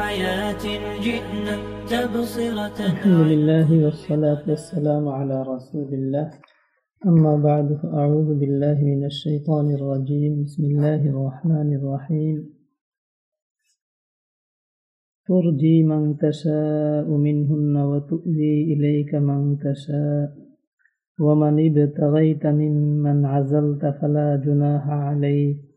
حياة جئنا تبصرة. الحمد لله والصلاة والسلام على رسول الله. أما بعد فأعوذ بالله من الشيطان الرجيم. بسم الله الرحمن الرحيم. ترجي من تشاء منهن وتؤذي إليك من تشاء. ومن ابتغيت ممن عزلت فلا جناح عليك.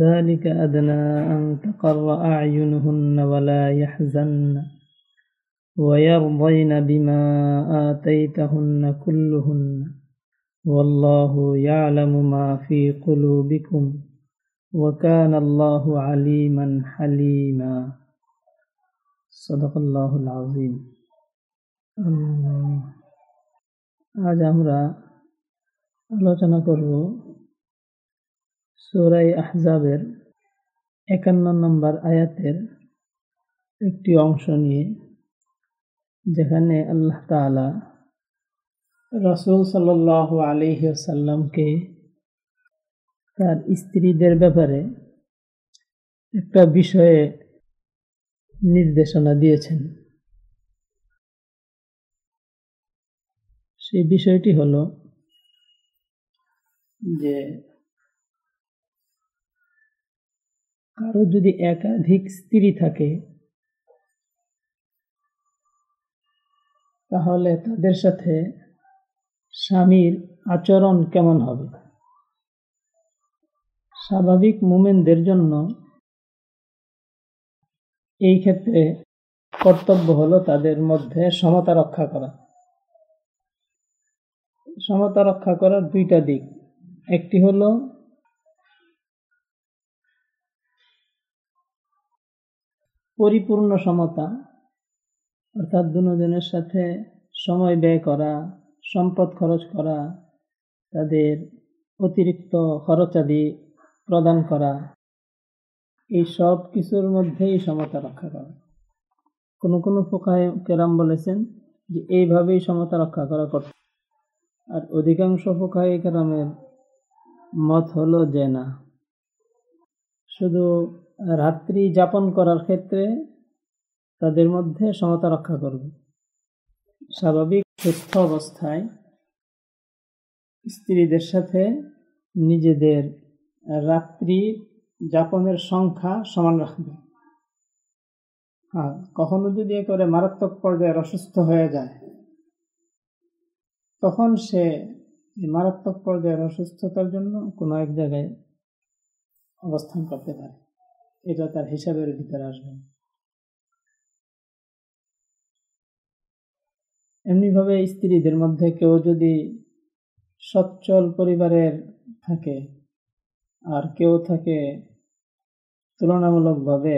ذلك أدنى أن تقر أعينهن ولا يحزن ويرضين بما آتيتهن كلهن والله يعلم ما في قلوبكم وكان الله عليما حليما صدق الله العظيم আজ আমরা আলোচনা করব সুরাই আহজাবের একান্ন নম্বর আয়াতের একটি অংশ নিয়ে, যেখানে আল্লাহ তালা রসুল সাল আলিহাসাল্লামকে তার স্ত্রীদের ব্যাপারে একটা বিষয়ে নির্দেশনা দিয়েছেন। সেই বিষয়টি হল যে কারও যদি একাধিক স্ত্রী থাকে, তাহলে তাদের সাথে স্বামীর আচরণ কেমন হবে? স্বাভাবিক মুমেনদের জন্য এই ক্ষেত্রে কর্তব্য হলো তাদের মধ্যে সমতা রক্ষা করা। সমতা রক্ষা করার দুইটা দিক। একটি হলো পরিপূর্ণ সমতা, অর্থাৎ দুজনের সাথে সময় ব্যয় করা, সম্পদ খরচ করা, তাদের অতিরিক্ত খরচাদি প্রদান করা, এই সব কিছুর মধ্যেই সমতা রক্ষা করা। কোনো কোনো ফোকায় কেরাম বলেছেন যে এইভাবেই সমতা রক্ষা করা করত আর অধিকাংশ ফোকায় কেরামের মত হলো যে না। শুধু রাত্রি যাপন করার ক্ষেত্রে তাদের মধ্যে সমতা রক্ষা করবে। স্বাভাবিক সুস্থ অবস্থায় স্ত্রীদের সাথে নিজেদের রাত্রি যাপনের সংখ্যা সমান রাখবে। আর কখনো যদি করে মারাত্মক পর্যায়ে অসুস্থ হয়ে যায়, তখন সে মারাত্মক পর্যায়ের অসুস্থতার জন্য কোনো এক জায়গায় অবস্থান করতে পারে। এটা তার হিসাবের ভিতরে আসবে। এমনিভাবে স্ত্রীদের মধ্যে কেউ যদি সচ্ছল পরিবারের থাকে আর কেউ থাকে তুলনামূলকভাবে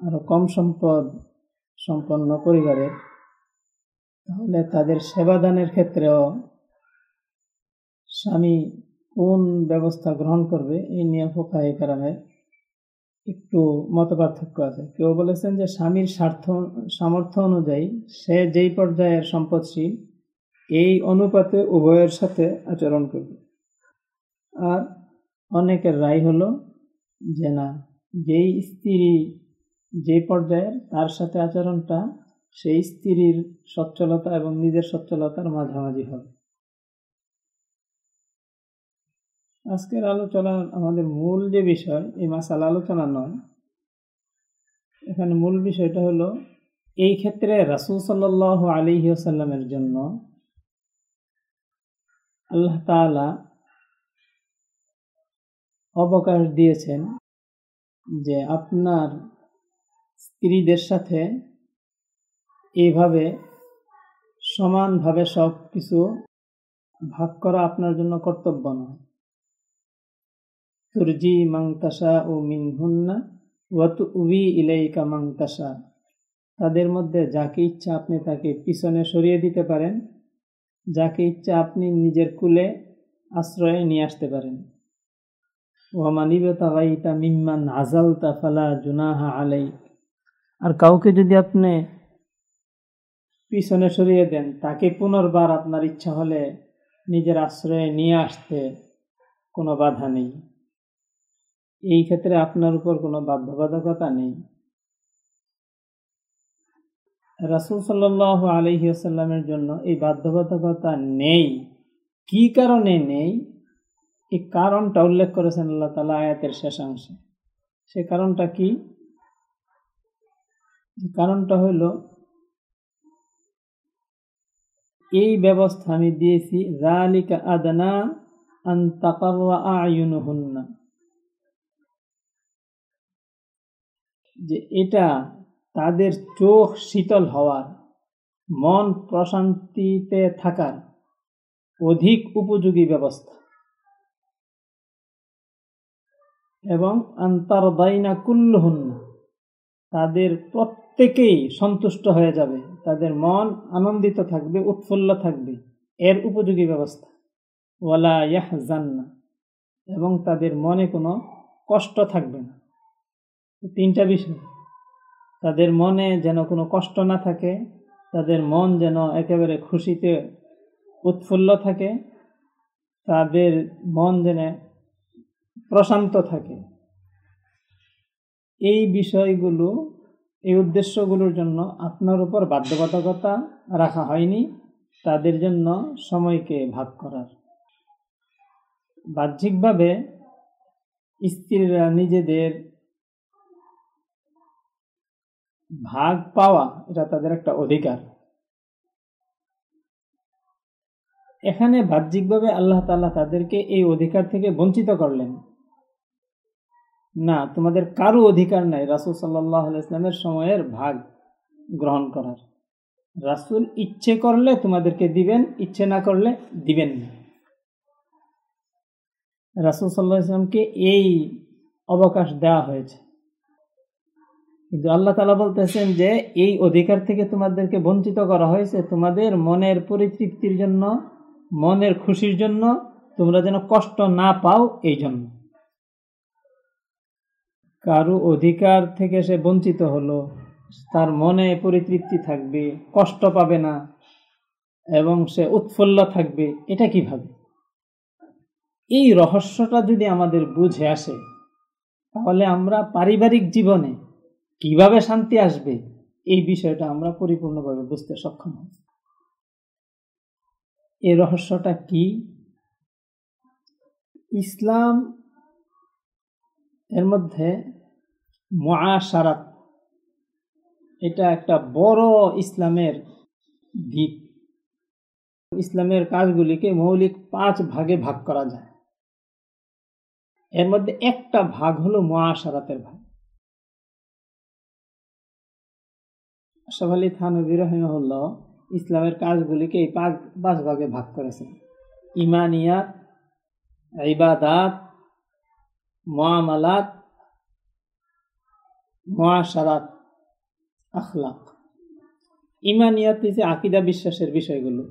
আরও কম সম্পদ সম্পন্ন পরিবারের, তাহলে তাদের সেবাদানের ক্ষেত্রেও স্বামী কোন ব্যবস্থা গ্রহণ করবে, এই নিয়ে ফোকাহি কারণে একটু মত পার্থক্য আছে। কেউ বলেছেন যে স্বামীর স্বার্থ, সামর্থ্য অনুযায়ী সে যেই পর্যায়ের সম্পদশীল, এই অনুপাতে উভয়ের সাথে আচরণ করবে। আর অনেকের রায় হলো যে না, যেই স্ত্রী যে পর্যায়ের, তার সাথে আচরণটা সেই স্ত্রীর সচ্ছলতা এবং নিজের সচ্ছলতার মাঝামাঝি হবে। আজকের আলোচনার আমাদের মূল যে বিষয়, এই মাসাল আলোচনা নয়। এখানে মূল বিষয়টা হলো, এই ক্ষেত্রে রাসুল সাল আলী সাল্লামের জন্য আল্লাহ তালা অবকাশ দিয়েছেন যে আপনার স্ত্রীদের সাথে এইভাবে সমানভাবে সব কিছু ভাগ করা আপনার জন্য কর্তব্য নয়। তুরজি মাংতাসা ও মিনহুন্না ওয়াত উবি ইলাইকা মাংতাসা তাদের মধ্যে যাকে ইচ্ছা আপনি তাকে পিছনে সরিয়ে দিতে পারেন, যাকে ইচ্ছা আপনি নিজের কুলে আশ্রয়ে নিয়ে আসতে পারেন। ওয়ামানিবতা মিম্মান আজালতা ফালা জুনাহা আলাই আর কাউকে যদি আপনি পিছনে সরিয়ে দেন, তাকে পুনর্বার আপনার ইচ্ছা হলে নিজের আশ্রয়ে নিয়ে আসতে কোনো বাধা নেই। এই ক্ষেত্রে আপনার উপর কোনো বাধ্যবাধকতা নেই। রাসুল সাল্লাহ আলহিউসাল্লামের জন্য এই বাধ্যবাধকতা নেই। কি কারণে নেই? এই কারণটা উল্লেখ করেছেন আল্লাহ তালা আয়াতের শেষাংশে সে কারণটা কি? কারণটা হইল এই ব্যবস্থা আমি দিয়েছি রালিকা আদনা আয়ুনহুন্না। যে এটা তাদের চোখ শীতল হওয়ার, মন প্রশান্তিতে থাকার অধিক উপযোগী ব্যবস্থা। এবং আন্তারদাইনা কুল্লহুন্না, তাদের প্রত্যেকেই সন্তুষ্ট হয়ে যাবে, তাদের মন আনন্দিত থাকবে, উৎফুল্ল থাকবে, এর উপযোগী ব্যবস্থা। ওয়ালা ইয়াহ জান্না এবং তাদের মনে কোনো কষ্ট থাকবে না। তিনটা বিষয়। তাদের মনে যেন কোনো কষ্ট না থাকে, তাদের মন যেন একেবারে খুশিতে উৎফুল্ল থাকে, তাদের মন যেন প্রশান্ত থাকে। এই বিষয়গুলো, এই উদ্দেশ্যগুলোর জন্য আপনার উপর বাধ্যবাধকতা রাখা হয়নি, তাদের জন্য সময়কে ভাগ করার। বাহ্যিকভাবে স্ত্রীরা নিজেদের ভাগ পাওয়া, এটা তাদের একটা অধিকার। এখানে বাহ্যিকভাবে আল্লাহ তাল্লাহ তাদেরকে এই অধিকার থেকে বঞ্চিত করলেন। না, তোমাদের কারও অধিকার নাই রাসুল সাল্লাহ ইসলামের সময়ের ভাগ গ্রহণ করার। রাসুল ইচ্ছে করলে তোমাদেরকে দিবেন, ইচ্ছে না করলে দিবেন না। রাসুল সাল্লাহ ইসলামকে এই অবকাশ দেওয়া হয়েছে। কিন্তু আল্লাহ তালা বলতেছেন যে, এই অধিকার থেকে তোমাদেরকে বঞ্চিত করা হয়েছে। তোমাদের মনের পরিতৃপ্তির জন্য, মনের খুশির জন্য তোমরা যেন কষ্ট না পাও এই জন্য। কারও অধিকার থেকে সে বঞ্চিত হলো, তার মনে পরিতৃপ্তি থাকবে, কষ্ট পাবে না, এবং সে উৎফুল্ল থাকবে, এটা কীভাবে? এই রহস্যটা যদি আমাদের বুঝে আসে, তাহলে আমরা পারিবারিক জীবনে কীভাবে শান্তি আসবে? এই বিষয়টা আমরা পরিপূর্ণভাবে বুঝতে সক্ষম হব। এই রহস্যটা কি? ইসলাম এর মধ্যে মহাসারাত এটা একটা বড় ইসলামের দিক। ইসলামের কাজগুলিকে মৌলিক পাঁচ ভাগে ভাগ করা যায়। এর মধ্যে একটা ভাগ হলো মহাসারাতের ভাগ। আশাফ আলী থানবী রহিমহল্লা ইসলামের কাজগুলিকে এই পাঁচ পাঁচ ভাগে ভাগ করেছেন। ইমানিয়াত, ইবাদাত মামালাত মহাসারাত আখলাক। ইমানিয়াত হচ্ছে আকিদা বিশ্বাসের বিষয়গুলো।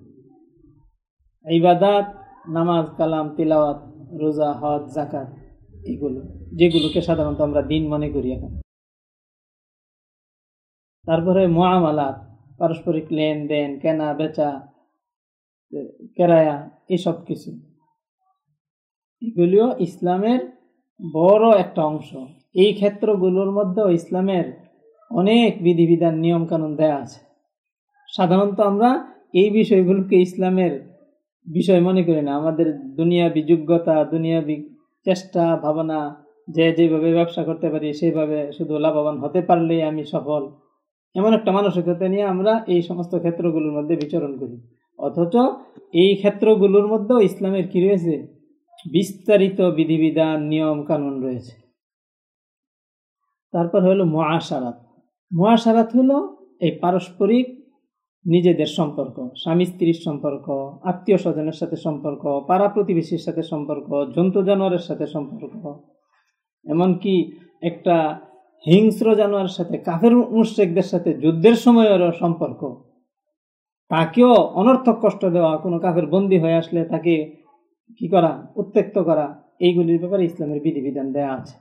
ইবাদাত, নামাজ, কালাম, তিলাওয়াত, রোজা, হজ জাকাত এগুলো, যেগুলোকে সাধারণত আমরা দিন মনে করি এখন। তারপরে মহামালাত পারস্পরিক লেনদেন, কেনা, বেচা, কেরায়া, এসব কিছু। এগুলিও ইসলামের বড় একটা অংশ। এই ক্ষেত্রগুলোর মধ্যেও ইসলামের অনেক বিধিবিধান নিয়ম কানুন দেয়া আছে। সাধারণত আমরা এই বিষয়গুলোকে ইসলামের বিষয় মনে করি না। আমাদের দুনিয়া বিযোগ্যতা দুনিয়া চেষ্টা, ভাবনা, যে যেভাবে ব্যবসা করতে পারি সেইভাবে শুধু লাভবান হতে পারলেই আমি সফল। এমন একটা মানসিকতা নিয়ে আমরা এই সমস্ত ক্ষেত্রগুলোর মধ্যে বিচরণ করি। অথচ এই ক্ষেত্রগুলোর মধ্যেও ইসলামের কি রয়েছে? বিস্তারিত বিধিবিধান, নিয়ম, কানুন রয়েছে। তারপর হলো মহাসারাত মহাসারাত হলো এই পারস্পরিক নিজেদের সম্পর্ক, স্বামী স্ত্রীর সম্পর্ক, আত্মীয় স্বজনের সাথে সম্পর্ক, পাড়া প্রতিবেশীর সাথে সম্পর্ক, জন্তু জানোয়ারের সাথে সম্পর্ক। এমনকি একটা হিংস্র জানোয়ারের সাথে, কাফের মুশ্রেকদের সাথে যুদ্ধের সময়েরও সম্পর্ক। তাকেও অনর্থক কষ্ট দেওয়া, কোনো কাফের বন্দি হয়ে আসলে তাকে কি করা উত্তেক্ত করা, এইগুলির ব্যাপারে ইসলামের বিধিবিধান দেয়া আছে।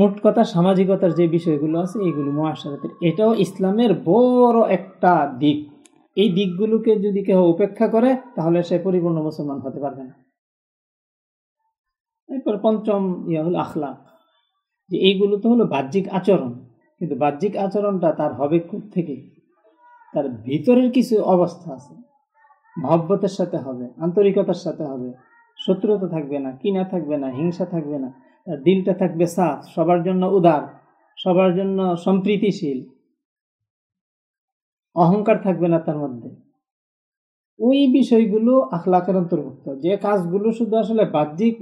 মোট কথা, সামাজিকতার যে বিষয়গুলো আছে, এইগুলো মহাসারাতের, এটাও ইসলামের বড় একটা দিক। এই দিকগুলোকে যদি কেউ উপেক্ষা করে, তাহলে সে পরিপূর্ণ মুসলমান হতে পারবে না। এরপর পঞ্চম ইয়া হলো আখলাক। যে এইগুলো তো হলো বাহ্যিক আচরণ। কিন্তু বাহ্যিক আচরণটা তার হবে থেকে তার ভিতরের কিছু অবস্থা আছে। মহব্বতের সাথে হবে, আন্তরিকতার সাথে হবে। শত্রুতা থাকবে না কিনা থাকবে না, হিংসা থাকবে না। তার দিলটা থাকবে সাফ, সবার জন্য উদার, সবার জন্য সম্প্রীতিশীল। অহংকার থাকবে না তার মধ্যে। ওই বিষয়গুলো আখলাকের অন্তর্ভুক্ত। যে কাজগুলো শুধু আসলে বাহ্যিক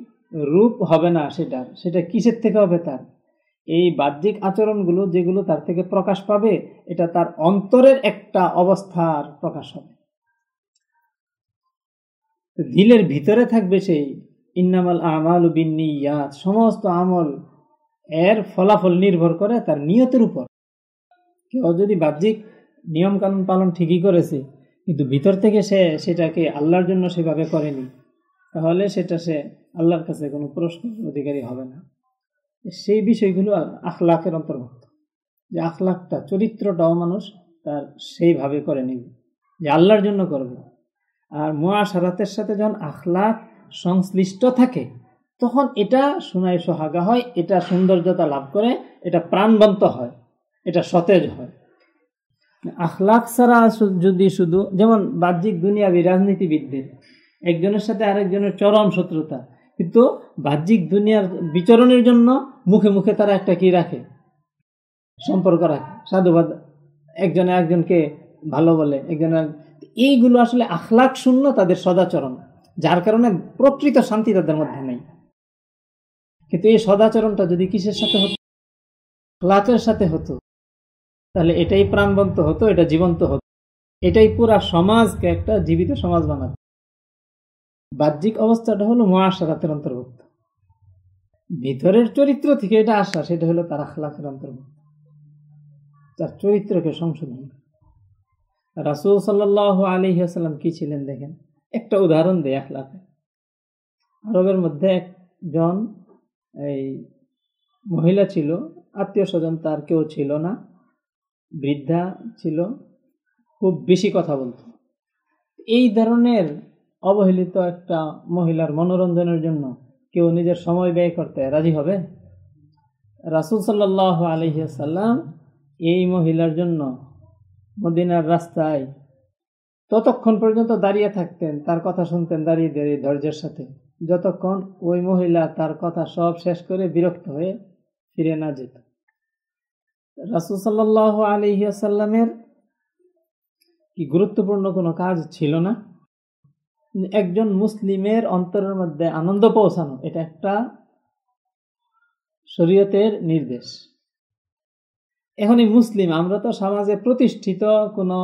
রূপ হবে না সেটার, সেটা কিসের থেকে হবে তার? এই বাহ্যিক আচরণগুলো যেগুলো তার থেকে প্রকাশ পাবে, এটা তার অন্তরের একটা অবস্থার প্রকাশ হবে। দিলের ভিতরে থাকবে সেই ইন্নামাল আমাল বিনিয়াত সমস্ত আমল এর ফলাফল নির্ভর করে তার নিয়তের উপর। কেউ যদি বাহ্যিক নিয়ম কানুন পালন ঠিকই করেছে, কিন্তু ভিতর থেকে সে সেটাকে আল্লাহর জন্য সেভাবে করেনি, তাহলে সেটা সে আল্লাহর কাছে কোনো প্রশ্ন অধিকারী হবে না। সেই বিষয়গুলো আখলাকের অন্তর্ভুক্ত। যে আখলাকটা, চরিত্রটাও মানুষ তার সেইভাবে করে নিবে। যে আল্লাহর জন্য করবে। আর মোয়াশারাতের সাথে যখন আখলাক সংশ্লিষ্ট থাকে, তখন এটা সোনাই সোহাগা হয়, এটা সৌন্দর্যতা লাভ করে, এটা প্রাণবন্ত হয়, এটা সতেজ হয়। আখলাক ছাড়া যদি শুধু, যেমন বাহ্যিক দুনিয়াবি রাজনীতিবিদদের, একজনের সাথে আরেকজনের চরম শত্রুতা। কিন্তু বাহ্যিক দুনিয়ার বিচরণের জন্য মুখে মুখে তারা একটা কি রাখে? সম্পর্ক রাখে। সাধুবাদ একজনে একজনকে ভালো বলে একজনের এইগুলো আসলে আখলাক শূন্য তাদের সদাচরণ, যার কারণে প্রকৃত শান্তি তাদের মধ্যে নেই। কিন্তু এই সদাচরণটা যদি কিসের সাথে হতো? আখলাকের সাথে হতো। তাহলে এটাই প্রাণবন্ত হতো, এটা জীবন্ত হতো। এটাই পুরা সমাজকে একটা জীবিত সমাজ বানাতো। বাহ্যিক অবস্থাটা হলো মহাসারাতের অন্তর্ভুক্ত। ভিতরের চরিত্র থেকে এটা আসা, সেটা হলো তার আখলাকের অন্তর্ভুক্ত। তার চরিত্রকে সংশোধন রাসুল সাল্লাহ আলহিহাসাল্লাম কি ছিলেন দেখেন? একটা উদাহরণ দেয় আখলাকে আরবের মধ্যে একজন এই মহিলা ছিল, আত্মীয় স্বজন তার কেউ ছিল না, বৃদ্ধা ছিল, খুব বেশি কথা বলত। এই ধরনের অবহেলিত একটা মহিলার মনোরঞ্জনের জন্য কেউ নিজের সময় ব্যয় করতে রাজি হবে? রাসুল সাল্লাহ আলহিসাল্লাম এই মহিলার জন্য মদিনার রাস্তায় ততক্ষণ পর্যন্ত দাঁড়িয়ে থাকতেন, তার কথা শুনতেন দাঁড়িয়ে দাঁড়িয়ে ধৈর্যের সাথে। যতক্ষণ ওই মহিলা তার কথা সব শেষ করে বিরক্ত হয়ে ফিরে না যেত। রাসুল সাল্লাহ আলহিয়াসাল্লামের কি গুরুত্বপূর্ণ কোনো কাজ ছিল না? একজন মুসলিমের অন্তরের মধ্যে আনন্দ পৌঁছানো, এটা একটা শরীয়তের নির্দেশ। এখন মুসলিম, আমরা তো সমাজে প্রতিষ্ঠিত, কোনো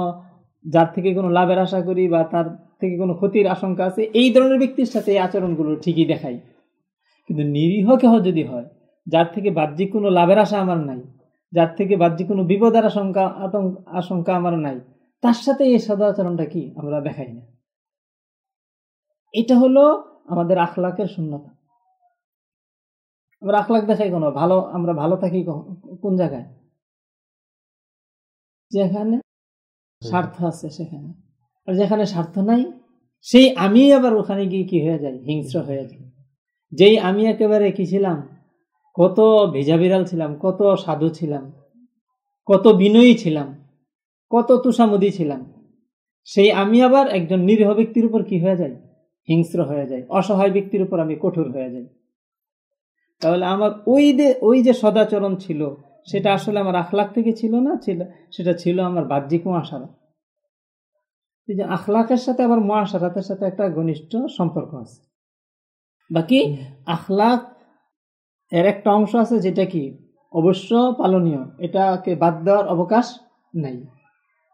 যার থেকে কোনো লাভের আশা করি বা তার থেকে কোনো ক্ষতির আশঙ্কা আছে, এই ধরনের ব্যক্তির সাথে এই আচরণগুলো ঠিকই দেখাই। কিন্তু নিরীহ কেহ যদি হয়, যার থেকে বাহ্যিক কোনো লাভের আশা আমার নাই, যার থেকে বাহ্যিক কোনো বিপদের আশঙ্কা, আতঙ্ক, আশঙ্কা আমার নাই, তার সাথে এই সদাচরণটা কি? আমরা দেখাই না। এটা হলো আমাদের আখলাকের শূন্যতা আমরা আখলাক দেখাই কোনো, ভালো, আমরা ভালো থাকি কোন জায়গায়? যেখানে স্বার্থ আছে সেখানে। আর যেখানে স্বার্থ নাই, সেই আমি আবার ওখানে গিয়ে কি হয়ে যায়? হিংস্র হয়ে যায়। যেই আমি একেবারে কি ছিলাম? কত ভেজা বিড়াল ছিলাম, কত সাধু ছিলাম, কত বিনয়ী ছিলাম, কত তুষামুদি ছিলাম, সেই আমি আবার একজন নিরীহ ব্যক্তির উপর কি হয়ে যায়? হিংস্র হয়ে যায় অসহায় ব্যক্তির উপর আমি কঠোর হয়ে যাই। তাহলে আমার ওই যে ওই যে সদাচরণ ছিল সেটা আসলে আমার আখলাক থেকে ছিল না? ছিল সেটা ছিল আমার বাহ্যিক মহাসারা। যে আখলাকের সাথে আবার মহাসারাতের সাথে একটা ঘনিষ্ঠ সম্পর্ক আছে। বাকি আখলাক এর একটা অংশ আছে যেটা কি? অবশ্য পালনীয় এটাকে বাদ দেওয়ার অবকাশ নাই।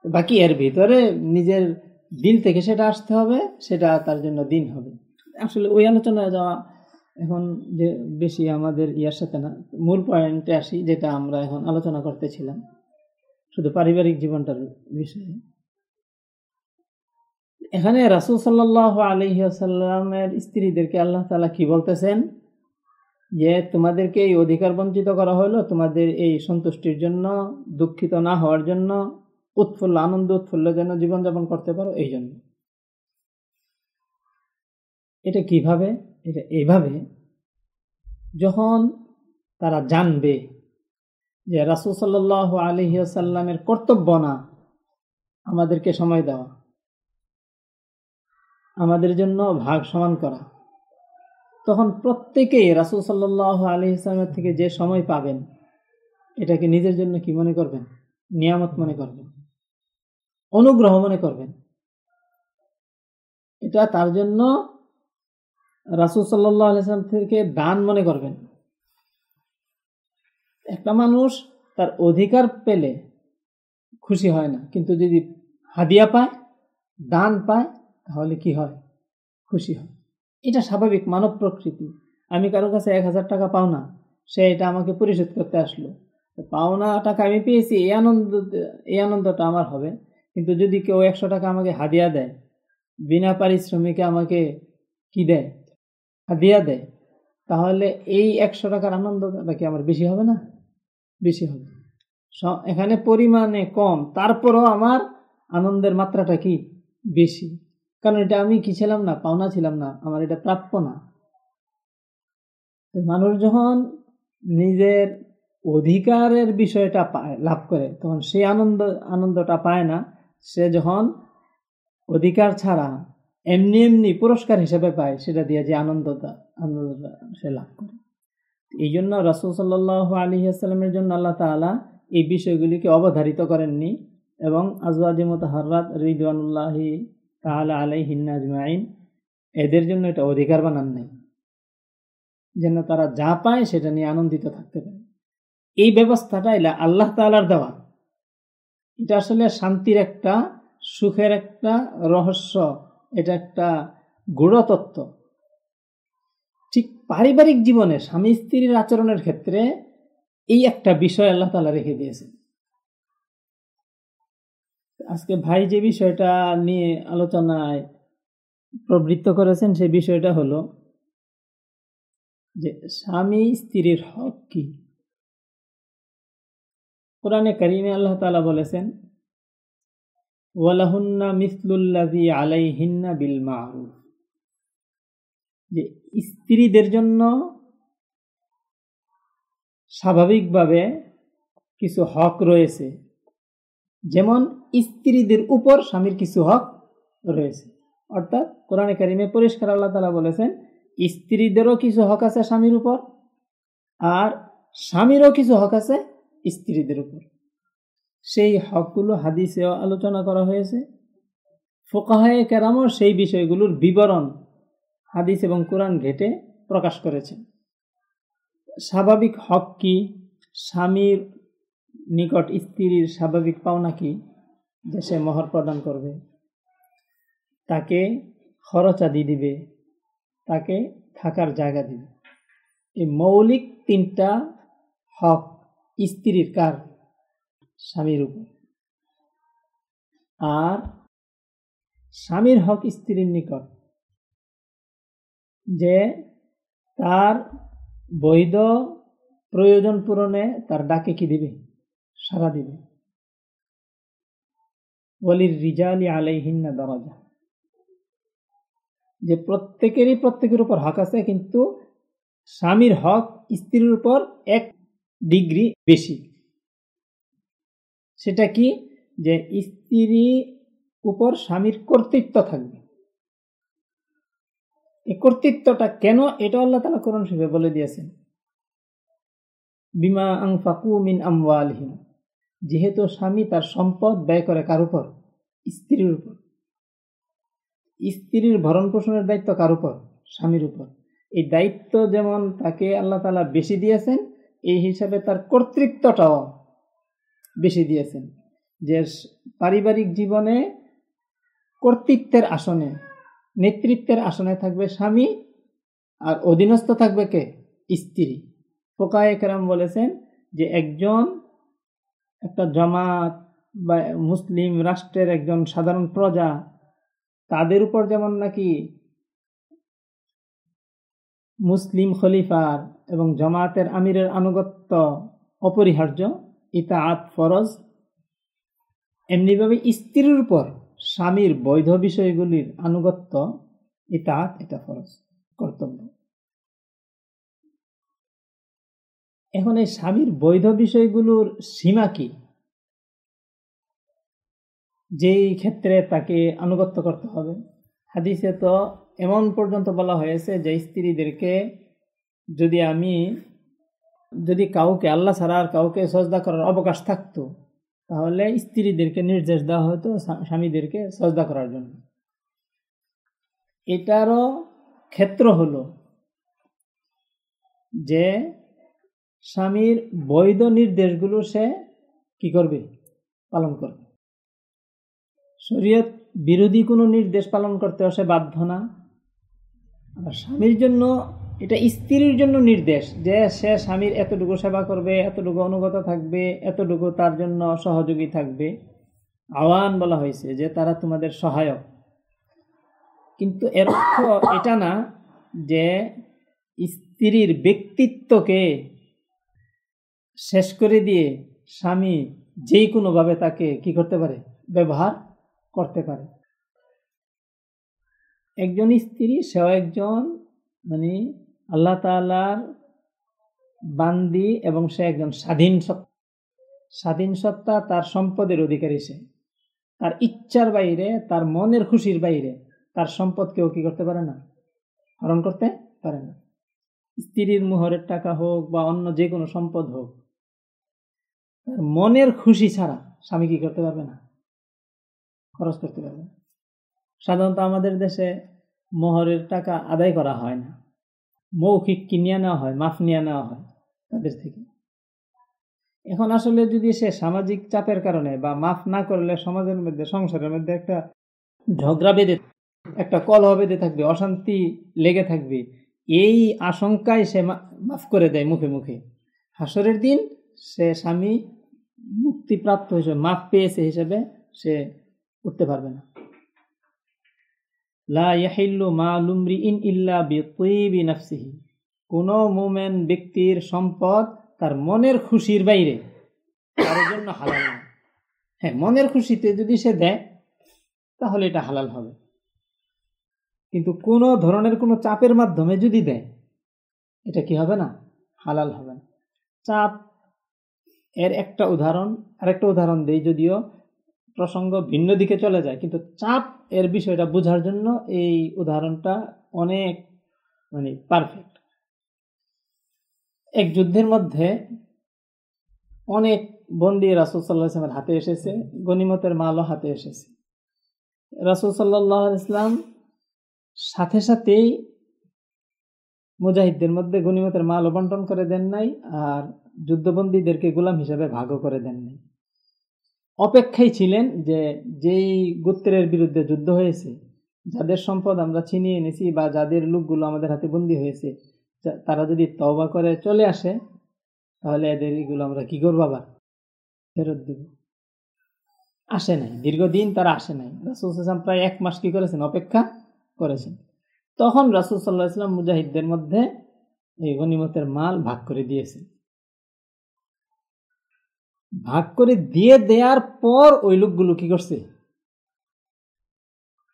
বাকি এর ভিতরে নিজের দিল থেকে সেটা আসতে হবে, সেটা তার জন্য দিন হবে। আসলে ওই আলোচনায় যাওয়া এখন যে বেশি আমাদের ইয়ার সাথে না, মূল পয়েন্টে আসি যেটা আমরা এখন আলোচনা করতেছিলাম, শুধু পারিবারিক জীবনটার বিষয়ে। এখানে রাসুল সাল্লাহ আলহিহাসাল্লামের স্ত্রীদেরকে আল্লাহ তালা কি বলতেছেন? যে তোমাদেরকে এই অধিকার বঞ্চিত করা হলো, তোমাদের এই সন্তুষ্টির জন্য, দুঃখিত না হওয়ার জন্য উৎফুল্ল, আনন্দ, উৎফুল্ল যেন জীবনযাপন করতে পারো, এই জন্য। এটা কীভাবে? এটা এইভাবে যখন তারা জানবে যে রাসুল সাল্লাহ আলহিসাল্লামের কর্তব্য না, আমাদেরকে সময় দেওয়া, আমাদের জন্য ভাগ সমান করা, তখন প্রত্যেকেই রাসুল সাল্লাহ আলি ইসলামের থেকে যে সময় পাবেন, এটাকে নিজের জন্য কি মনে করবেন? নিয়ামত মনে করবেন। অনুগ্রহ মনে করবেন। এটা তার জন্য রাসুল আলিয়াল্লাম থেকে দান মনে করবেন। একটা মানুষ তার অধিকার পেলে খুশি হয় না, কিন্তু যদি হাদিয়া পায়, দান পায়, তাহলে কি হয়? খুশি হয়। এটা স্বাভাবিক মানব প্রকৃতি। আমি কারও কাছে এক হাজার টাকা পাও না, সে এটা আমাকে পরিশোধ করতে আসলো। পাওনা টাকা আমি পেয়েছি, এই আনন্দ, এই আনন্দটা আমার হবে। কিন্তু যদি কেউ একশো টাকা আমাকে হাদিয়া দেয়, বিনা পারিশ্রমিকে আমাকে কি দেয়? হাদিয়া দেয়। তাহলে এই একশো টাকার আনন্দটা কি আমার বেশি হবে না? বেশি হবে। এখানে পরিমাণে কম, তারপরও আমার আনন্দের মাত্রাটা কি? বেশি। কারণ এটা আমি কি ছিলাম না, পাওনা ছিলাম না, আমার এটা প্রাপ্য না। মানুষ যখন নিজের অধিকারের বিষয়টা পায়, লাভ করে, তখন সে আনন্দ, আনন্দটা পায় না। সে যখন অধিকার ছাড়া এমনি এমনি পুরস্কার হিসেবে পায়, সেটা দিয়ে যে আনন্দটা আনন্দটা সে লাভ করে। এই জন্য রসুল সাল্লাহ আলী আসসালামের জন্য আল্লাহ তালা এই বিষয়গুলিকে অবধারিত করেননি এবং আজওয়াজি মোতাহারাত রিদওয়ানুল্লাহি তাহলে আলাই হিন্না আজমাইন, এদের জন্য এটা অধিকার বানান নেই। যেন তারা যা পায় সেটা নিয়ে আনন্দিত থাকতে পারে। এই ব্যবস্থাটা এলা আল্লাহ তালার দেওয়া। এটা আসলে শান্তির একটা, সুখের একটা রহস্য, এটা একটা গূঢ়তত্ত্ব। ঠিক পারিবারিক জীবনে স্বামী স্ত্রীর আচরণের ক্ষেত্রে এই একটা বিষয় আল্লাহ তালা রেখে দিয়েছেন। আজকে ভাই যে বিষয়টা নিয়ে আলোচনায় প্রবৃত্ত করেছেন সেই বিষয়টা হলো যে স্বামী স্ত্রীর হক কি? কোরআনে করিমে আল্লাহ তালা বলেছেন, ওয়ালাহুন্না মিসলুল্লাজি আলাইহিন্না বিল মারুফ। যে স্ত্রীদের জন্য স্বাভাবিকভাবে কিছু হক রয়েছে। যেমন স্ত্রীদের উপর স্বামীর কিছু হক রয়েছে। অর্থাৎ কোরআনে কারিমে পরিষ্কার আল্লাহ তালা বলেছেন, স্ত্রীদেরও কিছু হক আছে স্বামীর উপর, আর স্বামীরও কিছু হক আছে স্ত্রীদের উপর। সেই হকগুলো হাদিসেও আলোচনা করা হয়েছে। ফোকাহায় কেরামও সেই বিষয়গুলোর বিবরণ হাদিস এবং কোরআন ঘেটে প্রকাশ করেছেন স্বাভাবিক হক কি? স্বামীর নিকট স্ত্রীর স্বাভাবিক পাওনা কি? যে সে মহর প্রদান করবে। তাকে খরচাদি দিবে। তাকে থাকার জায়গা দিবে। এই মৌলিক তিনটা হক স্ত্রীর কার? স্বামীর উপর। আর স্বামীর হক স্ত্রীর নিকট, যে তার বৈধ প্রয়োজন পূরণে তার ডাকে কি দিবে? সারা দিবে। ওয়ালির রিজালি আলাইহিন্না দরজা। যে প্রত্যেকেরই প্রত্যেকের উপর হক আছে, কিন্তু স্বামীর হক স্ত্রীর উপর এক ডিগ্রি বেশি। সেটা কি? যে স্ত্রী উপর স্বামীর কর্তৃত্ব থাকবে। এই কর্তৃত্বটা কেন? এটা আল্লাহ তালা কোরআন শিবে বলে দিয়েছেন। বিমা আং ফাকু মিন আমওয়ালহীন যেহেতু স্বামী তার সম্পদ ব্যয় করে কার উপর? স্ত্রীর উপর। স্ত্রীর ভরণ পোষণের দায়িত্ব কার উপর? স্বামীর উপর। এই দায়িত্ব যেমন তাকে আল্লাহ তালা বেশি দিয়েছেন এই হিসাবে তার কর্তৃত্বটাও বেশি দিয়েছেন যে পারিবারিক জীবনে কর্তৃত্বের আসনে, নেতৃত্বের আসনে থাকবে স্বামী আর অধীনস্থ থাকবে কে? স্ত্রী। ফোকায় কেরাম বলেছেন যে একজন একটা জামাত বা মুসলিম রাষ্ট্রের একজন সাধারণ প্রজা, তাদের উপর যেমন নাকি মুসলিম খলিফার এবং জামাতের আমিরের আনুগত্য অপরিহার্য, ইতাআত ফরজ। এমনিভাবে স্ত্রীর উপর স্বামীর বৈধ বিষয়গুলির আনুগত্য, ইতাআত এটা ফরজ, কর্তব্য। এখন এই স্বামীর বৈধ বিষয়গুলোর সীমা কি? যেই ক্ষেত্রে তাকে আনুগত্য করতে হবে। হাদিসে তো এমন পর্যন্ত বলা হয়েছে যে স্ত্রীদেরকে যদি আমি, যদি কাউকে, আল্লাহ ছাড়া আর কাউকে সজদা করার অবকাশ থাকতো, তাহলে স্ত্রীদেরকে নির্দেশ দেওয়া হতো স্বামীদেরকে সজদা করার জন্য। এটারও ক্ষেত্র হলো যে স্বামীর বৈধ নির্দেশগুলো সে কি করবে? পালন করবে। শরীয়ত বিরোধী কোনো নির্দেশ পালন করতে সে বাধ্য না। আর স্বামীর জন্য এটা স্ত্রীর জন্য নির্দেশ যে সে স্বামীর এতটুকু সেবা করবে, এতটুকু অনুগত থাকবে, এতটুকু তার জন্য সহযোগী থাকবে। আহ্বান বলা হয়েছে যে তারা তোমাদের সহায়ক। কিন্তু এর অর্থ এটা না যে স্ত্রীর ব্যক্তিত্বকে শেষ করে দিয়ে স্বামী যেই কোনোভাবে তাকে কি করতে পারে? ব্যবহার করতে পারে। একজন স্ত্রী সেও একজন মানে আল্লাহ তালার বান্দি এবং সে একজন স্বাধীন সত্তা। স্বাধীন সত্তা তার সম্পদের অধিকারী সে। তার ইচ্ছার বাইরে, তার মনের খুশির বাইরে, তার সম্পদ কেউ কী করতে পারে না? হরণ করতে পারে না। স্ত্রীর মোহরের টাকা হোক বা অন্য যে কোনো সম্পদ হোক, তার মনের খুশি ছাড়া স্বামী কী করতে পারবে না? খরচ করতে পারবে সাধারণত আমাদের দেশে মোহরের টাকা আদায় করা হয় না। মৌখিক কিনিয়ে নেওয়া হয়, মাফ নিয়ে নেওয়া হয় তাদের থেকে। এখন আসলে যদি সে সামাজিক চাপের কারণে বা মাফ না করলে সমাজের মধ্যে, সংসারের মধ্যে একটা ঝগড়া বেঁধে একটা কলহ বেঁধে থাকবে, অশান্তি লেগে থাকবে, এই আশঙ্কায় সে মাফ করে দেয় মুখে মুখে। হাসরের দিন সে স্বামী মুক্তিপ্রাপ্ত হিসেবে, মাফ পেয়েছে হিসেবে সে উঠতে পারবে না। লা মা লুমরি ইন ইল্লা নাফসিহি। কোন মোমেন ব্যক্তির সম্পদ তার মনের খুশির বাইরে তার জন্য হালাল হ্যাঁ মনের খুশিতে যদি সে দেয়, তাহলে এটা হালাল হবে। কিন্তু কোনো ধরনের কোনো চাপের মাধ্যমে যদি দেয়, এটা কি হবে না? হালাল হবে না। চাপ এর একটা উদাহরণ, আরেকটা উদাহরণ দেই যদিও। প্রসঙ্গ ভিন্ন দিকে চলে যায়, কিন্তু চাপ এর বিষয়টা বোঝার জন্য এই উদাহরণটা অনেক মানে পারফেক্ট এক যুদ্ধের মধ্যে অনেক বন্দি রাসুল ইসলামের হাতে এসেছে গনিমতের মালও হাতে এসেছে। রাসুল সাল্লাহ ইসলাম সাথে সাথেই মুজাহিদদের মধ্যে গনিমতের মাল বন্টন করে দেন নাই আর যুদ্ধবন্দীদেরকে গোলাম হিসাবে ভাগও করে দেন নাই। অপেক্ষায় ছিলেন যে যেই গোত্রের বিরুদ্ধে যুদ্ধ হয়েছে, যাদের সম্পদ আমরা ছিনিয়ে এনেছি বা যাদের লোকগুলো আমাদের হাতে বন্দী হয়েছে তারা যদি তবা করে চলে আসে, তাহলে এদের এগুলো আমরা কী করব আবার? ফেরত দেব। আসে নাই, দীর্ঘদিন তারা আসে নাই। রাসুল ইসলাম প্রায় এক মাস কি করেছেন? অপেক্ষা করেছেন। তখন রাসুল সাল্লাহ ইসলাম মুজাহিদদের মধ্যে এই গনিমতের মাল ভাগ করে দিয়েছেন। ভাগ করে দিয়ে দেওয়ার পর ওই লোকগুলো কি করছে?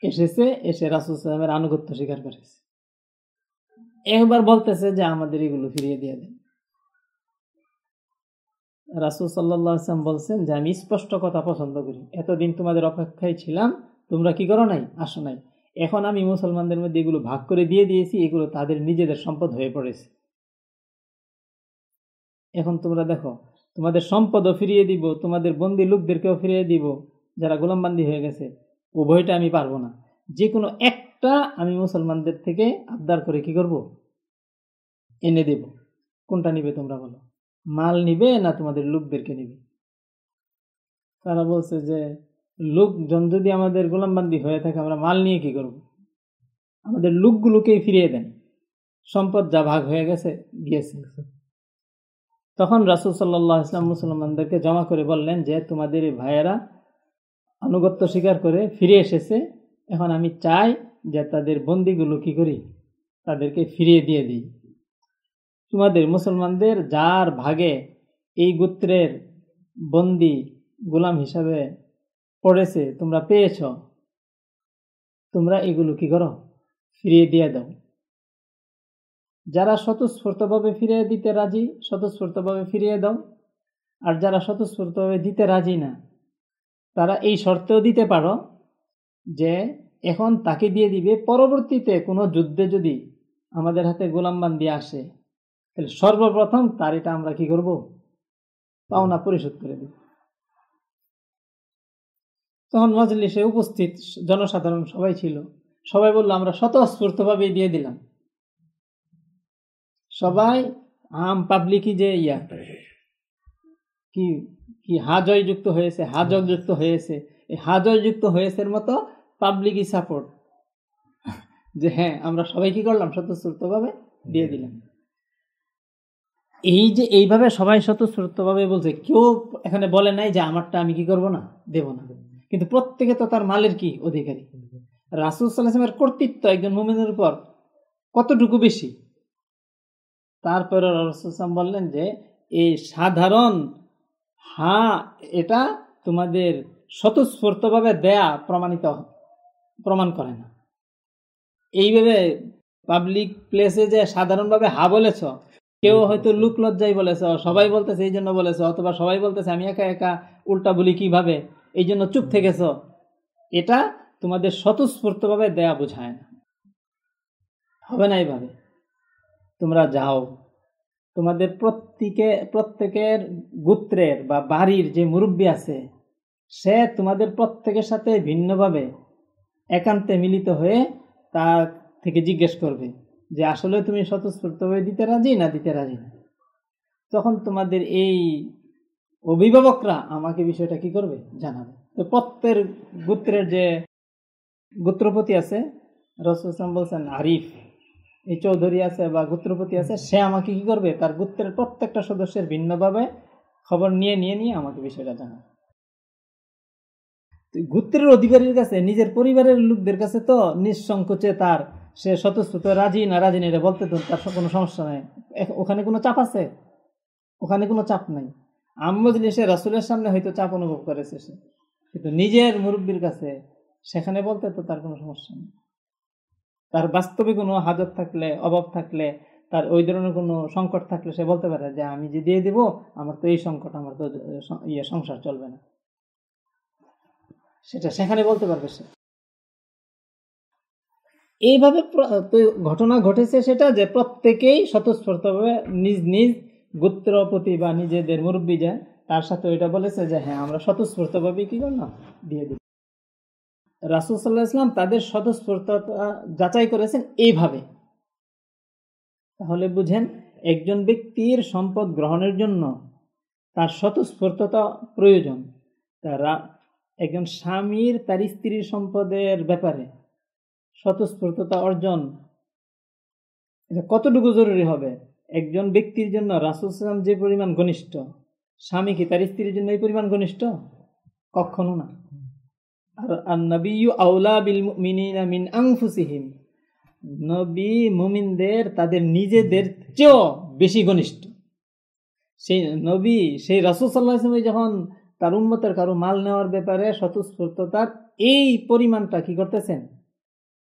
এসেছে, এসে রাসুল সাহেবের আনুগত্য স্বীকার করেছে। একবার বলতেছে যে আমাদের এগুলো ফিরিয়ে দিয়ে দেন। রাসুল সাল্লাম বলছেন যে, আমি স্পষ্ট কথা পছন্দ করি। এতদিন তোমাদের অপেক্ষায় ছিলাম, তোমরা কি করো নাই? আসো নাই। এখন আমি মুসলমানদের মধ্যে এগুলো ভাগ করে দিয়ে দিয়েছি, এগুলো তাদের নিজেদের সম্পদ হয়ে পড়েছে। এখন তোমরা দেখো তোমাদের সম্পদও ফিরিয়ে দিব, তোমাদের বন্দি লোকদেরকেও ফিরিয়ে দিব, যারা গোলামবান্দি হয়ে গেছে, উভয়টা আমি পারব না। যে কোনো একটা আমি মুসলমানদের থেকে আবদার করে কি করব? এনে দেব। কোনটা নিবে তোমরা বলো? মাল নিবে না তোমাদের লোকদেরকে নিবে? তারা বলছে যে, লোকজন যদি আমাদের গোলামবান্দি হয়ে থাকে, আমরা মাল নিয়ে কি করব? আমাদের লোকগুলোকেই ফিরিয়ে দেন। সম্পদ যা ভাগ হয়ে গেছে, গিয়েছে। তখন রাসুল সাল্লাহ ইসলাম মুসলমানদেরকে জমা করে বললেন যে, তোমাদের এই ভাইয়েরা আনুগত্য স্বীকার করে ফিরে এসেছে। এখন আমি চাই যে তাদের বন্দিগুলো কি করি? তাদেরকে ফিরিয়ে দিয়ে দিই। তোমাদের মুসলমানদের যার ভাগে এই গোত্রের বন্দি গোলাম হিসাবে পড়েছে, তোমরা পেয়েছ। তোমরা এগুলো কি করো? ফিরিয়ে দিয়ে দাও। যারা স্বতঃস্ফূর্তভাবে ফিরিয়ে দিতে রাজি, স্বতঃস্ফূর্তভাবে ফিরিয়ে দাও। আর যারা স্বতঃস্ফূর্তভাবে দিতে রাজি না, তারা এই শর্তেও দিতে পারো যে এখন তাকে দিয়ে দিবে। পরবর্তীতে কোনো যুদ্ধে যদি আমাদের হাতে গোলামবান্দি আসে, তাহলে সর্বপ্রথম তার এটা আমরা কি করব? পাওনা পরিশোধ করে দিব। তখন মজলিসে উপস্থিত জনসাধারণ সবাই ছিল। সবাই বলল, আমরা স্বতঃস্ফূর্তভাবে দিয়ে দিলাম। সবাই আম পাবলিকই যে ইয়া। কি কি হাজয় যুক্ত হয়েছে হাজক যুক্ত হয়েছে। এই হাজয় যুক্ত হয়েছে মতো পাবলিকই সাপোর্ট যে হ্যাঁ আমরা সবাই কি করলাম? স্বতঃস্ফূর্তভাবে দিয়ে দিলাম। এই যে এইভাবে সবাই স্বতঃস্ফূর্তভাবে বলছে কেউ এখানে বলে নাই যে আমারটা আমি কি করব না দেব না। কিন্তু প্রত্যেকে তো তার মালের কি অধিকারী? রাসুল সাল্লাহামের কর্তৃত্ব একজন মোমিনের উপর কতটুকু বেশি? তারপরে রসুলাম বললেন যে এই সাধারণ হা এটা তোমাদের স্বতঃস্ফূর্তভাবে দেয়া প্রমাণিত, প্রমাণ করে না। এইভাবে পাবলিক প্লেসে যে সাধারণভাবে, হা বলেছ, কেউ হয়তো লুক লজ্জাই বলেছ সবাই বলতেছে এই জন্য বলেছ, অথবা সবাই বলতেছে আমি একা একা উল্টা বলি কীভাবে, এই জন্য চুপ থেকেছ। এটা তোমাদের স্বতঃস্ফূর্তভাবে দেয়া বোঝায় না। হবে না এইভাবে। তোমরা যাও। তোমাদের প্রত্যেকে, প্রত্যেকের গোত্রের বা বাড়ির যে মুরব্বী আছে, সে তোমাদের প্রত্যেকের সাথে ভিন্নভাবে, একান্তে মিলিত হয়ে তার থেকে জিজ্ঞেস করবে যে, আসলে তুমি স্বতঃস্ফূর্তভাবে দিতে রাজি না দিতে রাজি না? তখন তোমাদের এই অভিভাবকরা আমাকে বিষয়টা কি করবে? জানাবে। তো প্রত্যেক গোত্রের যে গোত্রপতি আছে রসুলাম বলছেন আরিফ। এই চৌধুরী আছে বা গোত্রপতি আছে, সে আমাকে কি করবে? তার গোত্রের প্রত্যেকটা সদস্যের ভিন্নভাবে খবর নিয়ে নিয়ে নিয়ে আমাকে বিষয়টা জানাবে। গোত্রের অধিকারীর কাছে, নিজের পরিবারের লোকদের কাছে তো নিঃসংকোচে তার সে স্বতঃস্ফূর্ত রাজি না রাজি নেই বলতে তো তার কোনো সমস্যা নেই। ওখানে কোনো চাপ আছে? ওখানে কোনো চাপ নাই। আম্মজলি সে রাসুলের সামনে হয়তো চাপ অনুভব করেছে সে। কিন্তু নিজের মুরব্বীর কাছে সেখানে বলতে তো তার কোনো সমস্যা নেই। তার বাস্তবে কোনো হাজত থাকলে, অভাব থাকলে, তার ওই ধরনের কোনো সংকট থাকলে সে বলতে পারে যে, আমি যে দিয়ে দিব, আমার তো এই সংকট, আমার তো ইয়ে সংসার চলবে না। সেটা সেখানে বলতে পারবে সে। এইভাবে ঘটনা ঘটেছে সেটা যে প্রত্যেকেই স্বতঃস্ফূর্তভাবে নিজ নিজ গোত্রপতি বা নিজেদের মুরব্বী যায় তার সাথে ওইটা বলেছে যে হ্যাঁ আমরা স্বতঃস্ফূর্তভাবে কি করলাম? দিয়ে দিব রাসুল সাল্লাহ ইসলাম তাদের স্বতঃস্ফূর্ততা যাচাই করেছেন এইভাবে। তাহলে বুঝেন, একজন ব্যক্তির সম্পদ গ্রহণের জন্য তার স্বতঃস্ফূর্ততা প্রয়োজন। তারা একজন স্বামীর তার স্ত্রীর সম্পদের ব্যাপারে স্বতঃস্ফূর্ততা অর্জন এটা কতটুকু জরুরি হবে? একজন ব্যক্তির জন্য রাসুল সালাম যে পরিমাণ ঘনিষ্ঠ, স্বামী কি তার স্ত্রীর জন্য এই পরিমাণ ঘনিষ্ঠ? কখনো না। আউলা বিল মিনিনা মিন আংফুসিহিম নবী মুমিনদের তাদের নিজেদের চেয়েও বেশি ঘনিষ্ঠ। সেই নবী সেই রাসুল সাল্লাহ যখন তার উন্মতের কারও মাল নেওয়ার ব্যাপারে স্বতঃস্ফূর্ততার এই পরিমাণটা কি করতেছেন?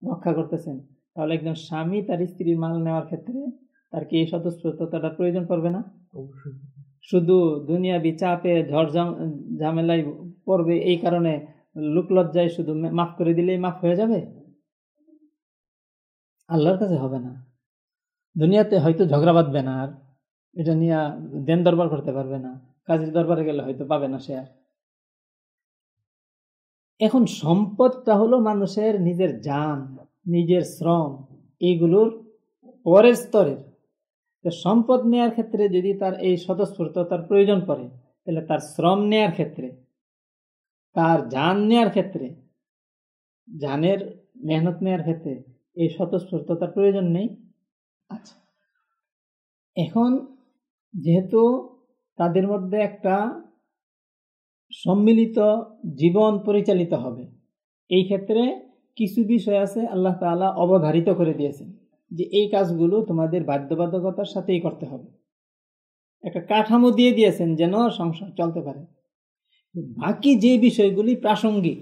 রক্ষা করতেছেন। তাহলে একজন স্বামী তার স্ত্রীর মাল নেওয়ার ক্ষেত্রে তার কি এই স্বতঃস্ফূর্ততাটা প্রয়োজন পড়বে না? শুধু দুনিয়া চাপে ঝড় ঝামেলায় পড়বে এই কারণে লুকলজ্জায় শুধু মাফ করে দিলেই মাফ হয়ে যাবে? আল্লাহর কাছে হবে না। দুনিয়াতে হয়তো ঝগড়া বাঁধবে না আর। এটা নিয়ে দেন দরবার করতে পারবে না। কাজের দরবারে গেলে হয়তো পাবে না সে আর। এখন সম্পদটা হলো মানুষের নিজের যান নিজের শ্রম এইগুলোর পরের স্তরের। সম্পদ নেয়ার ক্ষেত্রে যদি তার এই স্বতঃস্ফূর্ততার প্রয়োজন পড়ে, তাহলে তার শ্রম নেয়ার ক্ষেত্রে তার যান নেয়ার ক্ষেত্রে যানের মেহনত নেয়ার ক্ষেত্রে এই স্বতঃস্ফূর্ততার প্রয়োজন নেই। আচ্ছা। এখন যেহেতু তাদের মধ্যে একটা সম্মিলিত জীবন পরিচালিত হবে এই ক্ষেত্রে কিছু বিষয় আছে আল্লাহ তালা অবধারিত করে দিয়েছেন যে এই কাজগুলো তোমাদের বাধ্যবাধকতার সাথেই করতে হবে। একটা কাঠামো দিয়ে দিয়েছেন যেন সংসার চলতে পারে। বাকি যে বিষয়গুলি প্রাসঙ্গিক,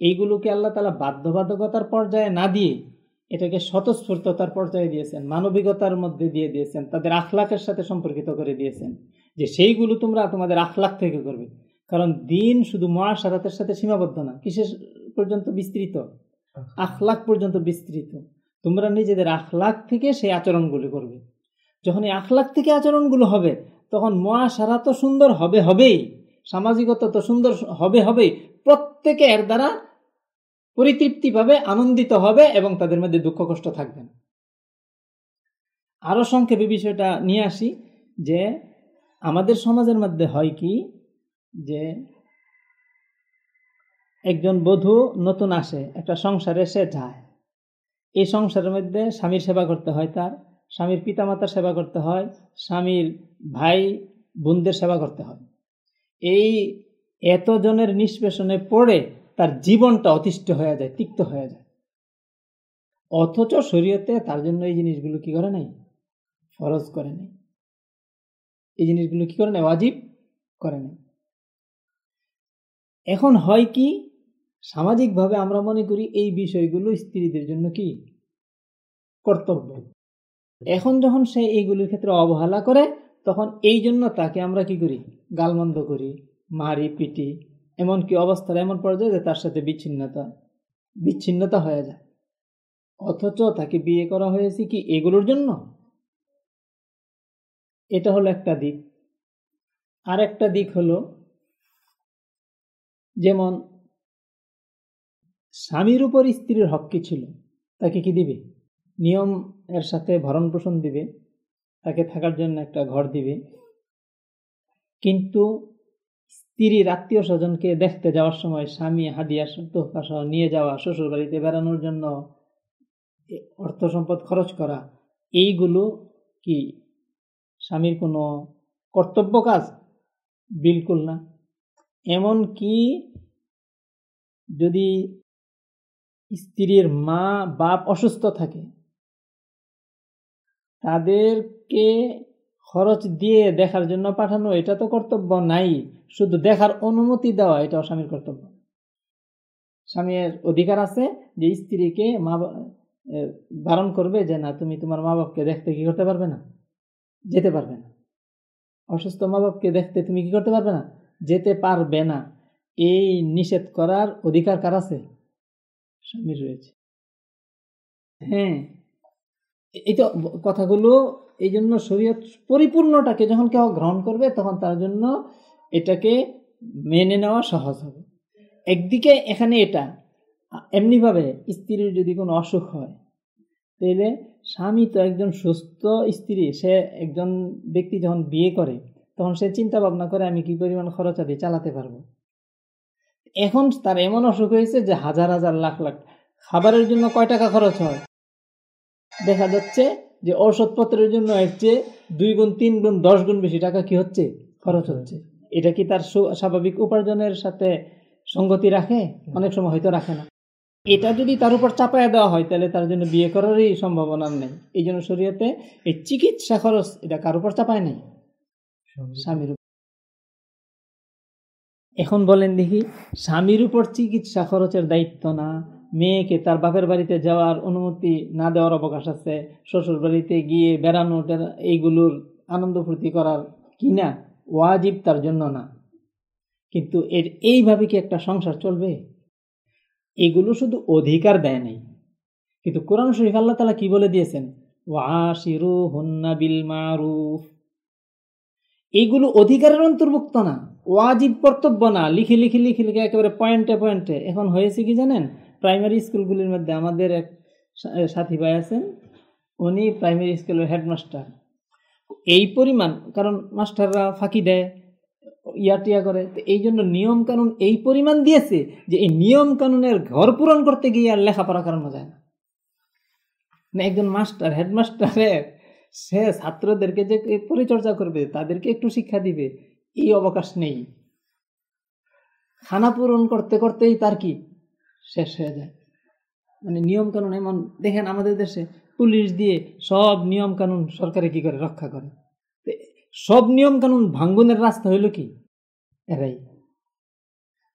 এইগুলোকে আল্লাহ তালা বাধ্যবাধকতার পর্যায়ে না দিয়ে এটাকে স্বতঃস্ফূর্ততার পর্যায়ে দিয়েছেন, মানবিকতার মধ্যে দিয়ে দিয়েছেন, তাদের আখলাকের সাথে সম্পর্কিত করে দিয়েছেন যে সেইগুলো তোমরা তোমাদের আখলাক থেকে করবে। কারণ দিন শুধু মহাসারাতের সাথে সীমাবদ্ধ না, কিসের পর্যন্ত বিস্তৃত? আখলাক পর্যন্ত বিস্তৃত। তোমরা নিজেদের আখলাক থেকে সেই আচরণগুলো করবে। যখন এই আখলাক থেকে আচরণগুলো হবে, তখন মহাসারা তো সুন্দর হবে, হবেই। সামাজিকতা তো সুন্দর হবে, হবেই। প্রত্যেকে এর দ্বারা পরিতৃপ্তি পাবে আনন্দিত হবে এবং তাদের মধ্যে দুঃখ, কষ্ট থাকবে না। আরও সংক্ষেপে বিষয়টা নিয়ে আসি, যে আমাদের সমাজের মধ্যে হয় কি, যে একজন বধূ নতুন আসে, একটা সংসারে সে যায়। এই সংসারের মধ্যে স্বামীর সেবা করতে হয় তার, স্বামীর পিতামাতার সেবা করতে হয়, স্বামীর ভাই বোনদের সেবা করতে হয়। এই এতজনের নিষ্পেষণে পড়ে তার জীবনটা অতিষ্ঠ হয়ে যায়, তিক্ত হয়ে যায়। অথচ শরীয়তে তার জন্য এই জিনিসগুলো কি করে নাই? ফরজ করে নাই। এই জিনিসগুলো কি করে নাই? ওয়াজিব করে নাই। এখন হয় কি, সামাজিকভাবে আমরা মনে করি এই বিষয়গুলো স্ত্রীদের জন্য কি? কর্তব্য। এখন যখন সে এইগুলির ক্ষেত্রে অবহেলা করে তখন এই জন্য তাকে আমরা কি করি? গালমন্দ করি, মারি, পিটি, এমনকি অবস্থার এমন পর্যায়ে যে তার সাথে বিচ্ছিন্নতা বিচ্ছিন্নতা হয়ে যায়। অথচ তাকে বিয়ে করা হয়েছে কি এগুলোর জন্য? এটা হলো একটা দিক। আর একটা দিক হলো, যেমন স্বামীর উপর স্ত্রীর হক কি ছিল? তাকে কি দিবে? নিয়ম এর সাথে ভরণ পোষণ দিবে? তাকে থাকার জন্য একটা ঘর দিবে। কিন্তু স্ত্রীর আত্মীয় স্বজনকে দেখতে যাওয়ার সময় স্বামী হাদিয়া, তোহফা সহ নিয়ে যাওয়া শ্বশুর বাড়িতে বেড়ানোর জন্য অর্থ সম্পদ খরচ করা, এইগুলো কি স্বামীর কোনো কর্তব্য কাজ? বিলকুল না। এমন কি যদি স্ত্রীর মা, বাপ অসুস্থ থাকে তাদেরকে খরচ দিয়ে দেখার জন্য পাঠানো, এটা তো কর্তব্য নাই। শুধু দেখার অনুমতি দেওয়া এটা স্বামীর কর্তব্য। স্বামীর অধিকার আছে যে স্ত্রীকে মা বারণ করবে যে, না, তুমি তোমার মা বাপকে দেখতে কি করতে পারবে না? যেতে পারবে না। অসুস্থ মা বাপকে দেখতে তুমি কি করতে পারবে না? যেতে পারবে না। এই নিষেধ করার অধিকার কার আছে? স্বামীর রয়েছে। হ্যাঁ এই তো কথাগুলো এই জন্য শরীয়ত পরিপূর্ণটাকে যখন কেউ গ্রহণ করবে, তখন তার জন্য এটাকে মেনে নেওয়া সহজ হবে। একদিকে এখানে এটা, এমনিভাবে স্ত্রীর যদি কোনো অসুখ হয় তাহলে স্বামী তো একজন সুস্থ স্ত্রী, সে একজন ব্যক্তি যখন বিয়ে করে, তখন সে চিন্তা ভাবনা করে, আমি কি পরিমাণ খরচ আদি চালাতে পারব? এখন তার এমন অসুখ হয়েছে যে হাজার হাজার লাখ লাখ খাবারের জন্য কয় টাকা খরচ হয়? দেখা যাচ্ছে যে ঔষধপত্রের জন্য এর চেয়ে দুই গুণ তিন গুণ দশ গুণ বেশি টাকা কি হচ্ছে? খরচ হচ্ছে। এটা কি তার স্বাভাবিক উপার্জনের সাথে সঙ্গতি রাখে? অনেক সময় হয়তো রাখে না। এটা যদি তার উপর চাপায় দেওয়া হয় তাহলে তার জন্য বিয়ে করারই সম্ভাবনা নেই। এই জন্য শরীয়তে এই চিকিৎসা খরচ এটা কার উপর চাপায় নেই? স্বামীর এখন বলেন দেখি স্বামীর উপর চিকিৎসা খরচের দায়িত্ব না মেয়েকে তার বাপের বাড়িতে যাওয়ার অনুমতি না দেওয়ার অবকাশ আছে। শ্বশুর বাড়িতে গিয়ে বেড়ানো এইগুলোর আনন্দ ফুর্তি করার কি না? ওয়াজিব তার জন্য না। কিন্তু এর এইভাবে কি একটা সংসার চলবে? এগুলো শুধু অধিকার দেয় নাই। কিন্তু কোরআন শরীফ আল্লাহ তালা কি বলে দিয়েছেন? ওয়াশিরু হুন্না বিল মারুফ। এইগুলো অধিকারের অন্তর্ভুক্ত না। ওয়াজিব কর্তব্য না। লিখে লিখে লিখে লিখে একেবারে পয়েন্টে পয়েন্টে। এখন হয়েছে কি জানেন? প্রাইমারি স্কুলগুলির মধ্যে আমাদের এক সাথী ভাই আছেন। উনি প্রাইমারি স্কুলের হেডমাস্টার এই পরিমাণ, কারণ মাস্টাররা ফাঁকি দেয়, ইয়াটিয়া করে। তো এই জন্য নিয়ম কানুন এই পরিমাণ দিয়েছে যে এই নিয়ম কানুনের ঘর পূরণ করতে গিয়ে আর লেখাপড়া করানো যায় না। মানে একজন মাস্টার হেডমাস্টারের সে ছাত্রদেরকে যে পরিচর্যা করবে, তাদেরকে একটু শিক্ষা দিবে, এই অবকাশ নেই। খানা পূরণ করতে করতেই তার কি শেষ হয়ে যায়। মানে নিয়ম কানুন এমন, দেখেন আমাদের দেশে পুলিশ দিয়ে সব নিয়ম কানুন সরকারে কি করে? রক্ষা করে। সব নিয়ম কানুন ভাঙ্গনের রাস্তা হইল কি? এরাই।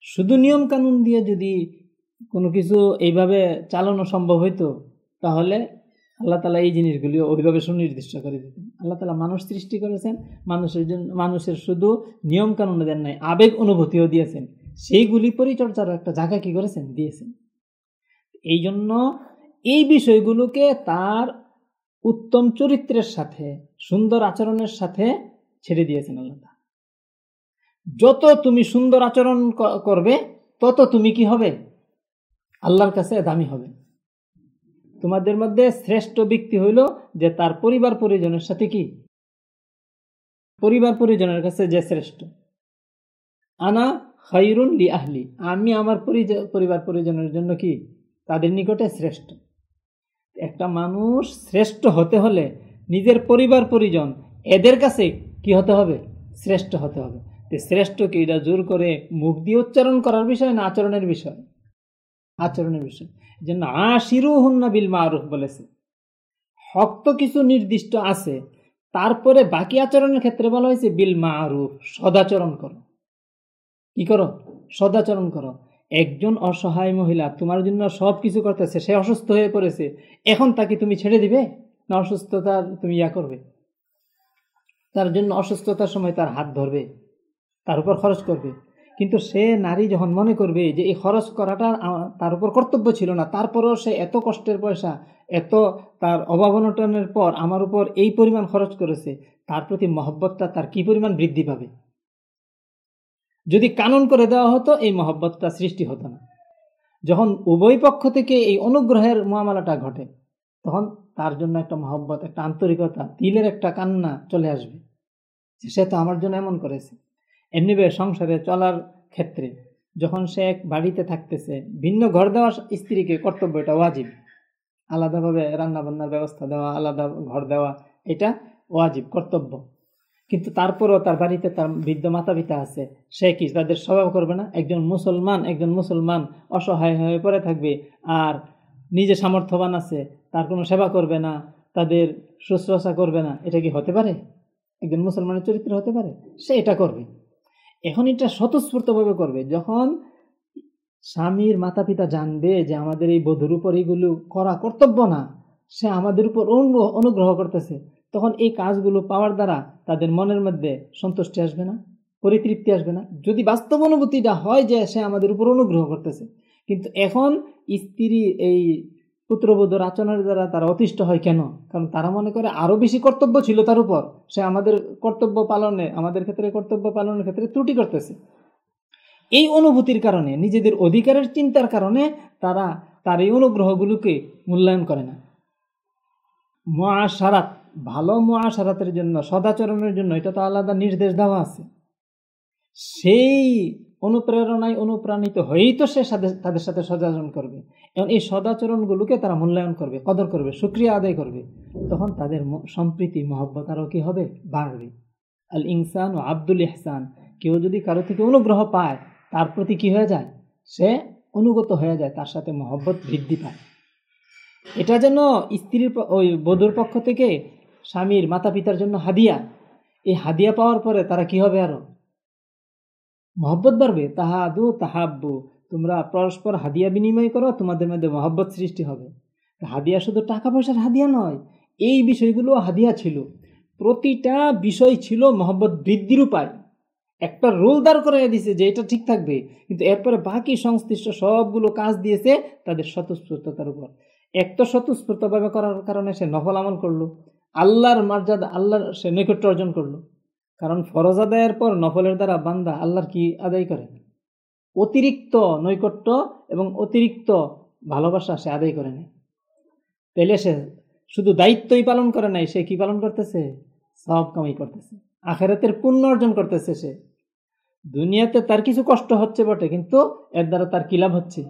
শুধু নিয়ম কানুন দিয়ে যদি কোনো কিছু এইভাবে চালানো সম্ভব হইতো, তাহলে আল্লাহ তালা এই জিনিসগুলি ওইভাবে সুনির্দিষ্ট করে দিতেন। আল্লাহ তালা মানুষ সৃষ্টি করেছেন, মানুষের জন্য, মানুষের শুধু নিয়ম কানুন দেন নাই, আবেগ অনুভূতিও দিয়েছেন। সেইগুলি পরিচর্যার একটা জায়গা কি করেছেন? দিয়েছেন। এই জন্য এই বিষয়গুলোকে তার উত্তম চরিত্রের সাথে, সুন্দর আচরণের সাথে ছেড়ে দিয়েছেন আল্লাহ যত তুমি সুন্দর আচরণ করবে, তত তুমি কি হবে? আল্লাহর কাছে দামি হবে। তোমাদের মধ্যে শ্রেষ্ঠ ব্যক্তি হইল যে তার পরিবার পরিজনের সাথে কি? পরিবার পরিজনের কাছে যে শ্রেষ্ঠ। আনা খাইরুন লি আহলি। আমি আমার পরিবার পরিজনের জন্য কি? তাদের নিকটে শ্রেষ্ঠ। একটা মানুষ শ্রেষ্ঠ হতে হলে নিজের পরিবার পরিজন, এদের কাছে কি হতে হবে? শ্রেষ্ঠ হতে হবে। তো শ্রেষ্ঠকে এটা জোর করে মুখ দিয়ে উচ্চারণ করার বিষয় না আচরণের বিষয়? আচরণের বিষয়। যেন আশিরু হুন্না বিল মারুফ বলেছে। হক তো কিছু নির্দিষ্ট আছে। তারপরে বাকি আচরণের ক্ষেত্রে বলা হয়েছে বিল মারুফ, সদাচরণ করো। কি করো? সদাচরণ করো। একজন অসহায় মহিলা তোমার জন্য সব কিছু করতেছে, সে অসুস্থ হয়ে পড়েছে। এখন তাকে তুমি ছেড়ে দিবে না অসুস্থতা তুমি ইয়া করবে? তার জন্য অসুস্থতার সময় তার হাত ধরবে, তার উপর খরচ করবে। কিন্তু সে নারী যখন মনে করবে যে এই খরচ করাটা তার উপর কর্তব্য ছিল না, তারপরও সে এত কষ্টের পয়সা, এত তার অভাবনটনের পর আমার উপর এই পরিমাণ খরচ করেছে, তার প্রতি মহব্বতটা তার কি পরিমাণ বৃদ্ধি পাবে? যদি কানুন করে দেওয়া হতো, এই মহব্বতটা সৃষ্টি হতো না। যখন উভয় পক্ষ থেকে এই অনুগ্রহের মহামালাটা ঘটে, তখন তার জন্য একটা মহব্বত, একটা আন্তরিকতা তিলের একটা কান্না চলে আসবে। সে তো আমার জন্য এমন করেছে। এমনিভাবে সংসারে চলার ক্ষেত্রে যখন সে এক বাড়িতে থাকতেছে, ভিন্ন ঘর দেওয়া স্ত্রীকে কর্তব্য এটা ওয়াজিব। আলাদাভাবে রান্নাবান্নার ব্যবস্থা দেওয়া, আলাদা ঘর দেওয়া, এটা ওয়াজিব, কর্তব্য। কিন্তু তারপরও তার বাড়িতে তার বৃদ্ধ মাতা পিতা আছে, সে কি তাদের স্বভাব করবে না? একজন মুসলমান একজন মুসলমান অসহায় হয়ে পড়ে থাকবে আর নিজে সামর্থ্যবান আছে, তার কোনো সেবা করবে না, তাদের শুশ্রূষা করবে না, এটা কি হতে পারে? একজন মুসলমানের চরিত্র হতে পারে? সে এটা করবে। এখন এটা স্বতঃস্ফূর্তভাবে করবে। যখন স্বামীর মাতা পিতা জানবে যে আমাদের এই বধুর উপর এইগুলো করা কর্তব্য না, সে আমাদের উপর অনুগ্রহ করতেছে। তখন এই কাজগুলো পাওয়ার দ্বারা তাদের মনের মধ্যে সন্তুষ্টি আসবে না, পরিতৃপ্তি আসবে না। যদি বাস্তব অনুভূতিটা হয় যে সে আমাদের উপর অনুগ্রহ করতেছে, কিন্তু এখন স্ত্রী এই পুত্রবধূর আচরণের দ্বারা তারা অতিষ্ঠ হয় কেন? কারণ তারা মনে করে আরও বেশি কর্তব্য ছিল তার উপর। সে আমাদের কর্তব্য পালনে, আমাদের ক্ষেত্রে কর্তব্য পালনের ক্ষেত্রে ত্রুটি করতেছে। এই অনুভূতির কারণে, নিজেদের অধিকারের চিন্তার কারণে তারা তার এই অনুগ্রহগুলোকে মূল্যায়ন করে না। মহাসারাত ভালো মহাসারাতের জন্য, সদাচরণের জন্য, এটা তো আলাদা নির্দেশ দেওয়া আছে। সেই অনুপ্রেরণায় অনুপ্রাণিত হয়েই তো সে তাদের সাথে সদাচরণ করবে। এবং এই সদাচরণগুলোকে তারা মূল্যায়ন করবে, কদর করবে সুক্রিয়া আদায় করবে। তখন তাদের সম্প্রীতি, মহব্বত আরও কী হবে? বাড়বে। আল ইনসান ও আব্দুল ইহসান, কেউ যদি কারও থেকে অনুগ্রহ পায়, তার প্রতি কি হয়ে যায়? সে অনুগত হয়ে যায়, তার সাথে মহব্বত বৃদ্ধি পায়। এটা যেন স্ত্রীর ওই বধুর পক্ষ থেকে স্বামীর মাতা পিতার জন্য হাদিয়া। এই হাদিয়া পাওয়ার পরে তারা কি হবে আরও? মহব্বত বাড়বে? তাহাদু তাহাব্বু। তোমরা পরস্পর হাদিয়া বিনিময় করো, তোমাদের মধ্যে মহব্বত সৃষ্টি হবে। হাদিয়া শুধু টাকা পয়সার হাদিয়া নয়, এই বিষয়গুলো হাদিয়া ছিল। প্রতিটা বিষয় ছিল মহব্বত বৃদ্ধির উপায়। একটা রোল দাঁড় করে দিয়েছে যে এটা ঠিক থাকবে, কিন্তু এরপরে বাকি সংশ্লিষ্ট সবগুলো কাজ দিয়েছে তাদের স্বতঃস্ফূর্ততার উপর। এক তো স্বতঃস্ফূর্তভাবে করার কারণে সে নফল আমল করল। আল্লাহর মর্যাদা, আল্লাহর সে নৈকট্য অর্জন করল। কারণ ফরজ আদায়ের পর নফলের দ্বারা বান্দা আল্লাহর কি আদায় করে অতিরিক্ত নৈকট্য এবং অতিরিক্ত ভালোবাসা সে আদায় করে নেয় তাহলে সে শুধু দায়িত্বই পালন করে নাই, সে কি পালন করতেছে? সব কামাই করতেছে। আখেরাতের পুণ্য অর্জন করতেছে সে। দুনিয়াতে তার কিছু কষ্ট হচ্ছে বটে, কিন্তু এর দ্বারা তার কি লাভ হচ্ছে?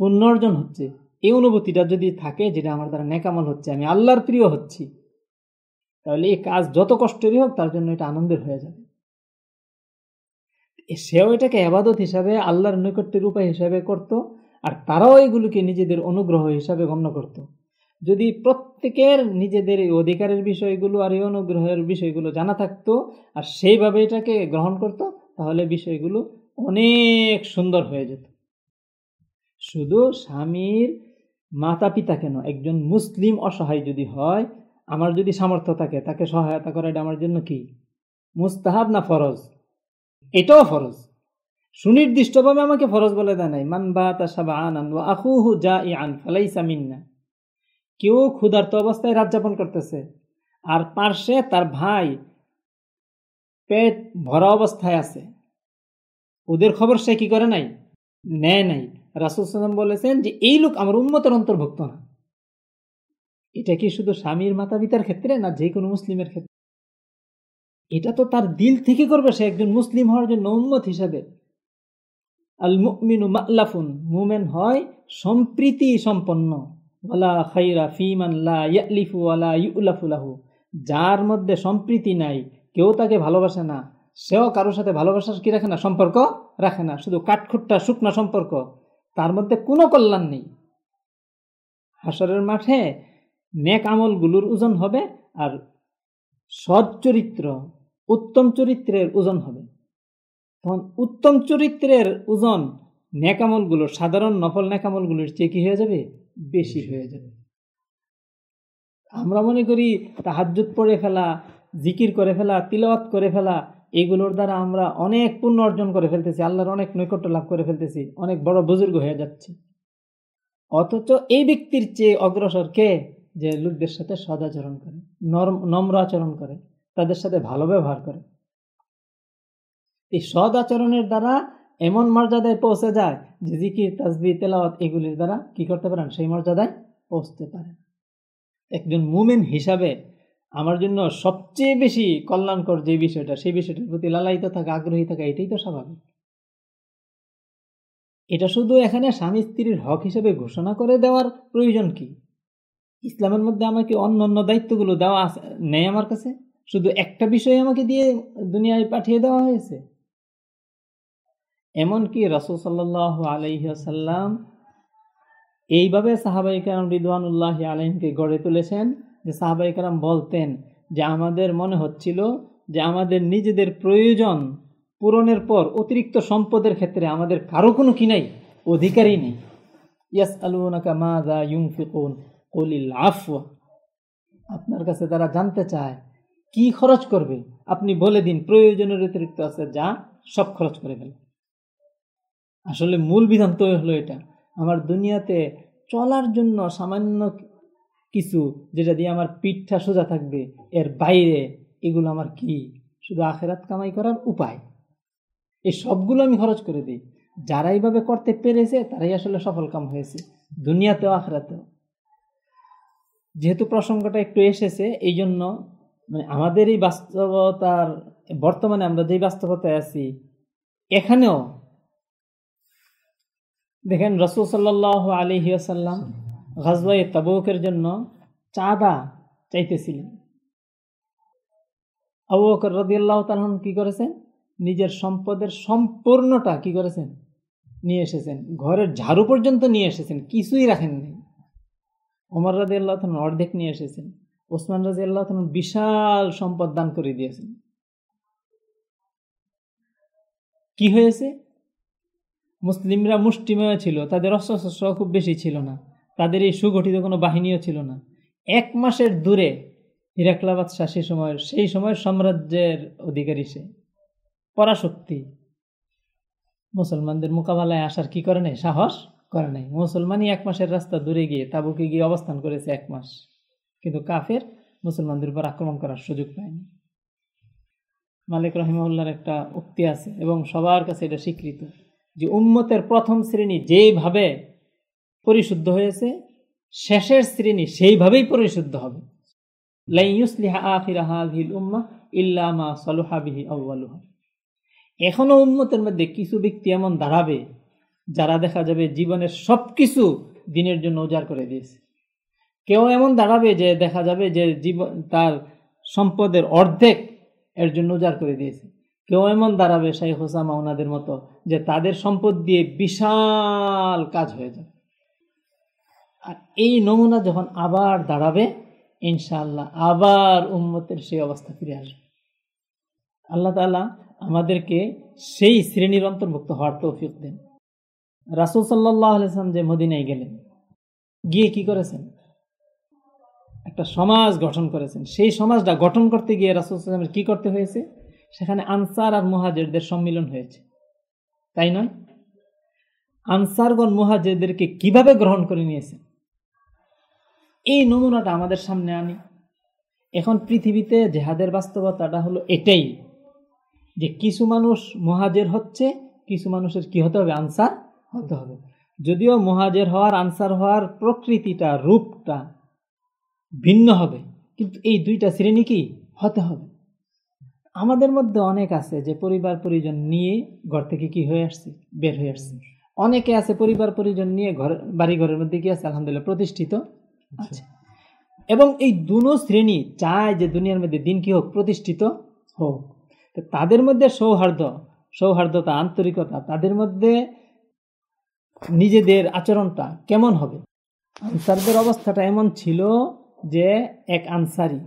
পুণ্য অর্জন হচ্ছে। এই অনুভূতিটা যদি থাকে, যেটা আমার দ্বারা নেকামল হচ্ছে, আমি আল্লাহর প্রিয় হচ্ছি, তাহলে এই কাজ যত কষ্টেরই হোক, তার জন্য এটা আনন্দের হয়ে যাবে। সেও এটাকে আবাদত হিসাবে, আল্লাহর নৈকট্যের উপায় হিসাবে করত, আর তারাও এগুলোকে নিজেদের অনুগ্রহ হিসাবে গণ্য করত। যদি প্রত্যেকের নিজেদের এই অধিকারের বিষয়গুলো আর এই অনুগ্রহের বিষয়গুলো জানা থাকতো, আর সেইভাবে এটাকে গ্রহণ করত, তাহলে বিষয়গুলো অনেক সুন্দর হয়ে যেত। শুধু স্বামীর মাতা পিতা কেন? একজন মুসলিম অসহায় যদি হয়, আমার যদি সামর্থ্য থাকে, তাকে সহায়তা করা এটা আমার জন্য কি? মুস্তাহাব না ফরজ? এটাও ফরজ। সুনির্দিষ্টভাবে আমাকে ফরজ বলে দেয় নাই, মান বা তাসাবা আনান ও আহুহু যা ই আন ফালাইসা মিন্না। কেউ ক্ষুধার্ত অবস্থায় রাত যাপন করতেছে, আর পার্শ্বে তার ভাই পেট ভরা অবস্থায় আছে। ওদের খবর সে কি করে নাই? নেয় নাই। রাসুল সালাম বলেছেন যে, এই লোক আমার উন্মতের অন্তর্ভুক্ত না। এটা কি শুধু স্বামীর মাতা পিতার ক্ষেত্রে না যে কোনো মুসলিমের ক্ষেত্রে? এটা তো তার দিল থেকে করবে সে একজন মুসলিম হওয়ার জন্য উন্মত হিসাবে। আল মুমিনু মাল্লাফুন মুমেন হয় সম্প্রীতি সম্পন্ন। ওয়ালা খাইরা ফিমান লা ইয়ালিফু ওয়ালা ইউলাফুলাহু যার মধ্যে সম্প্রীতি নাই, কেউ তাকে ভালোবাসে না, সেও কারোর সাথে ভালোবাসার কি রাখে না? সম্পর্ক রাখে না। শুধু কাঠখুট্টা, শুকনা সম্পর্ক। তার মধ্যে কোনো কল্যাণ নেই। হাসরের মাঠে নেক আমলগুলোর ওজন হবে আর সৎ চরিত্র উত্তম চরিত্রের ওজন হবে। তখন উত্তম চরিত্রের ওজন নেকামলগুলো সাধারণ নফল নেকামলগুলোর চেয়ে কি হয়ে যাবে? বেশি হয়ে যাবে। আমরা মনে করি তাহাজুত পড়ে ফেলা জিকির করে ফেলা তিলওয়াত করে ফেলা এগুলোর দ্বারা আমরা অনেক পুণ্য অর্জন করে ফেলতেছি, আল্লাহর অনেক নৈকট্য লাভ করে ফেলতেছি, অনেক বড় বুজুর্গ হয়ে যাচ্ছে। অথচ এই ব্যক্তির চেয়ে অগ্রসর কে? যে লোকদের সাথে সদাচরণ করে, নরম, নম্র আচরণ করে, তাদের সাথে ভালো ব্যবহার করে। এই সদ আচরণের দ্বারা এমন মর্যাদায় পৌঁছে যায় যে জিকির তাজবি তেলাওয়াত এগুলির দ্বারা কি করতে পারেন? সেই মর্যাদায় পৌঁছতে পারেন। একজন মুমেন হিসাবে আমার জন্য সবচেয়ে বেশি কল্যাণকর যে বিষয়টা, সেই বিষয়টার প্রতি লালায়িত থাকা, আগ্রহী থাকা, এটাই তো স্বাভাবিক। এটা শুধু এখানে স্বামী স্ত্রীর হক হিসেবে ঘোষণা করে দেওয়ার প্রয়োজন কি? ইসলামের মধ্যে আমাকে অন্য অন্য দায়িত্বগুলো দেওয়া নেই আমার কাছে? শুধু একটা বিষয় আমাকে দিয়ে দুনিয়ায় পাঠিয়ে দেওয়া হয়েছে? এমনকি রসুল সাল্লাহ আলহ্লাম এইভাবে সাহাবাই কালাম রিদওয়ানুল্লাহ আলহিমকে গড়ে তুলেছেন যে সাহাবাই কালাম বলতেন যে আমাদের মনে হচ্ছিল যে আমাদের নিজেদের প্রয়োজন পূরণের পর অতিরিক্ত সম্পদের ক্ষেত্রে আমাদের কারও কোনো কি নাই, অধিকারই নেই। ইয়াস আলুনাকা মা দা ইউংফিকুন কলিল আফওয়া। আপনার কাছে তারা জানতে চায়, কি খরচ করবে? আপনি বলে দিন, প্রয়োজনের অতিরিক্ত আছে যা সব খরচ করে ফেলে। আসলে মূল বিধান তো হলো এটা। আমার দুনিয়াতে চলার জন্য সামান্য কিছু যেটা দিয়ে আমার পিঠটা সোজা থাকবে, এর বাইরে এগুলো আমার কি? শুধু আখেরাত কামাই করার উপায়? এই সবগুলো আমি খরচ করে দিই। যারা এইভাবে করতে পেরেছে, তারাই আসলে সফল কাম হয়েছে, দুনিয়াতেও আখেরাতেও। যেহেতু প্রসঙ্গটা একটু এসেছে এই জন্য মানে আমাদের এই বাস্তবতার, বর্তমানে আমরা যেই বাস্তবতায় আছি, এখানেও দেখেন রসুল সাল্লাহ আলিহাসাল্লাম গাজবাই তাবুকের জন্য চাঁদা চাইতেছিলেন আবু বকর রদিয়াল্লাহ তালন কি করেছেন? নিজের সম্পদের সম্পূর্ণটা কি করেছেন? নিয়ে এসেছেন। ঘরের ঝাড়ু পর্যন্ত নিয়ে এসেছেন। কিছুই রাখেননি ওমর রাজি আল্লাহ অর্ধেক নিয়ে এসেছেন। ওসমান রাজি আল্লাহ বিশাল সম্পদ দান করে দিয়েছেন। কি হয়েছে? মুসলিমরা মুষ্টিময় ছিল, তাদের অস্ত্রশস্ত্র খুব বেশি ছিল না। তাদের এই সুগঠিত কোনো বাহিনীও ছিল না। এক মাসের দূরে হিরাকলাবাদ শাহ সেই সময়ের সেই সময়ের সাম্রাজ্যের অধিকারী সে। পরাশক্তি। মুসলমানদের মোকাবেলায় আসার কি করে নাই? সাহস করে নাই। মুসলমানই এক মাসের রাস্তা দূরে গিয়ে তাবুকে গিয়ে অবস্থান করেছে এক মাস। কিন্তু কাফের মুসলমানদের উপর আক্রমণ করার সুযোগ পায়নি। মালিক রহিমউল্লার একটা উক্তি আছে এবং সবার কাছে এটা স্বীকৃত যে উম্মতের প্রথম শ্রেণি যেইভাবে পরিশুদ্ধ হয়েছে, শেষের শ্রেণি সেইভাবেই পরিশুদ্ধ হবে। এখনও উম্মতের মধ্যে কিছু ব্যক্তি এমন দাঁড়াবে, যারা দেখা যাবে জীবনের সব কিছু দিনের জন্য উজাড় করে দিয়েছে। কেউ এমন দাঁড়াবে যে দেখা যাবে যে জীবন, তার সম্পদের অর্ধেক এর জন্য উজাড় করে দিয়েছে। কেউ এমন দাঁড়াবে শাইখ হোসামা ওনাদের মতো যে তাদের সম্পদ দিয়ে বিশাল কাজ হয়ে যাবে। আর এই নমুনা যখন আবার দাঁড়াবে, ইনশাআল্লাহ আবার উম্মতের সেই অবস্থা ফিরে আসবে। আল্লাহ তালা আমাদেরকে সেই শ্রেণির অন্তর্ভুক্ত হওয়ার তৌফিক দেন। রাসুল সাল্লাহ আলসালাম যে মদিনায় গেলেন, গিয়ে কি করেছেন? একটা সমাজ গঠন করেছেন। সেই সমাজটা গঠন করতে গিয়ে রাসুলের কি করতে হয়েছে? সেখানে আনসার আর মুহাজেরদের সম্মিলন হয়েছে। তাই নয়? আনসারগণ, মুহাজেরদেরকে কীভাবে গ্রহণ করে নিয়েছেন? এই নমুনাটা আমাদের সামনে আনি। এখন পৃথিবীতে জেহাদের বাস্তবতাটা হলো এটাই, যে কিছু মানুষ মহাজের হচ্ছে, কিছু মানুষের কি হতে হবে? আনসার হতে হবে। যদিও মহাজের হওয়ার, আনসার হওয়ার প্রকৃতিটা, রূপটা ভিন্ন হবে, কিন্তু এই দুইটা শ্রেণি কি? হতে হবে। আমাদের মধ্যে অনেক আছে যে পরিবার, পরিজন নিয়ে ঘর থেকে কি হয়ে আসছে? বের হয়ে আসছে। অনেকে আছে পরিবার, পরিজন নিয়ে ঘর বাড়ি ঘরের মধ্যে কি আছে? আলহামদুলিল্লাহ প্রতিষ্ঠিত। এবং এই দুনো শ্রেণি চায় যে দুনিয়ার মধ্যে দিন কি হোক, প্রতিষ্ঠিত হোক। তো তাদের মধ্যে সৌহার্দ্য, সৌহার্দ্যতা, আন্তরিকতা, তাদের মধ্যে নিজেদের আচরণটা কেমন হবে? আনসারদের অবস্থাটা এমন ছিল যে এক আনসারি।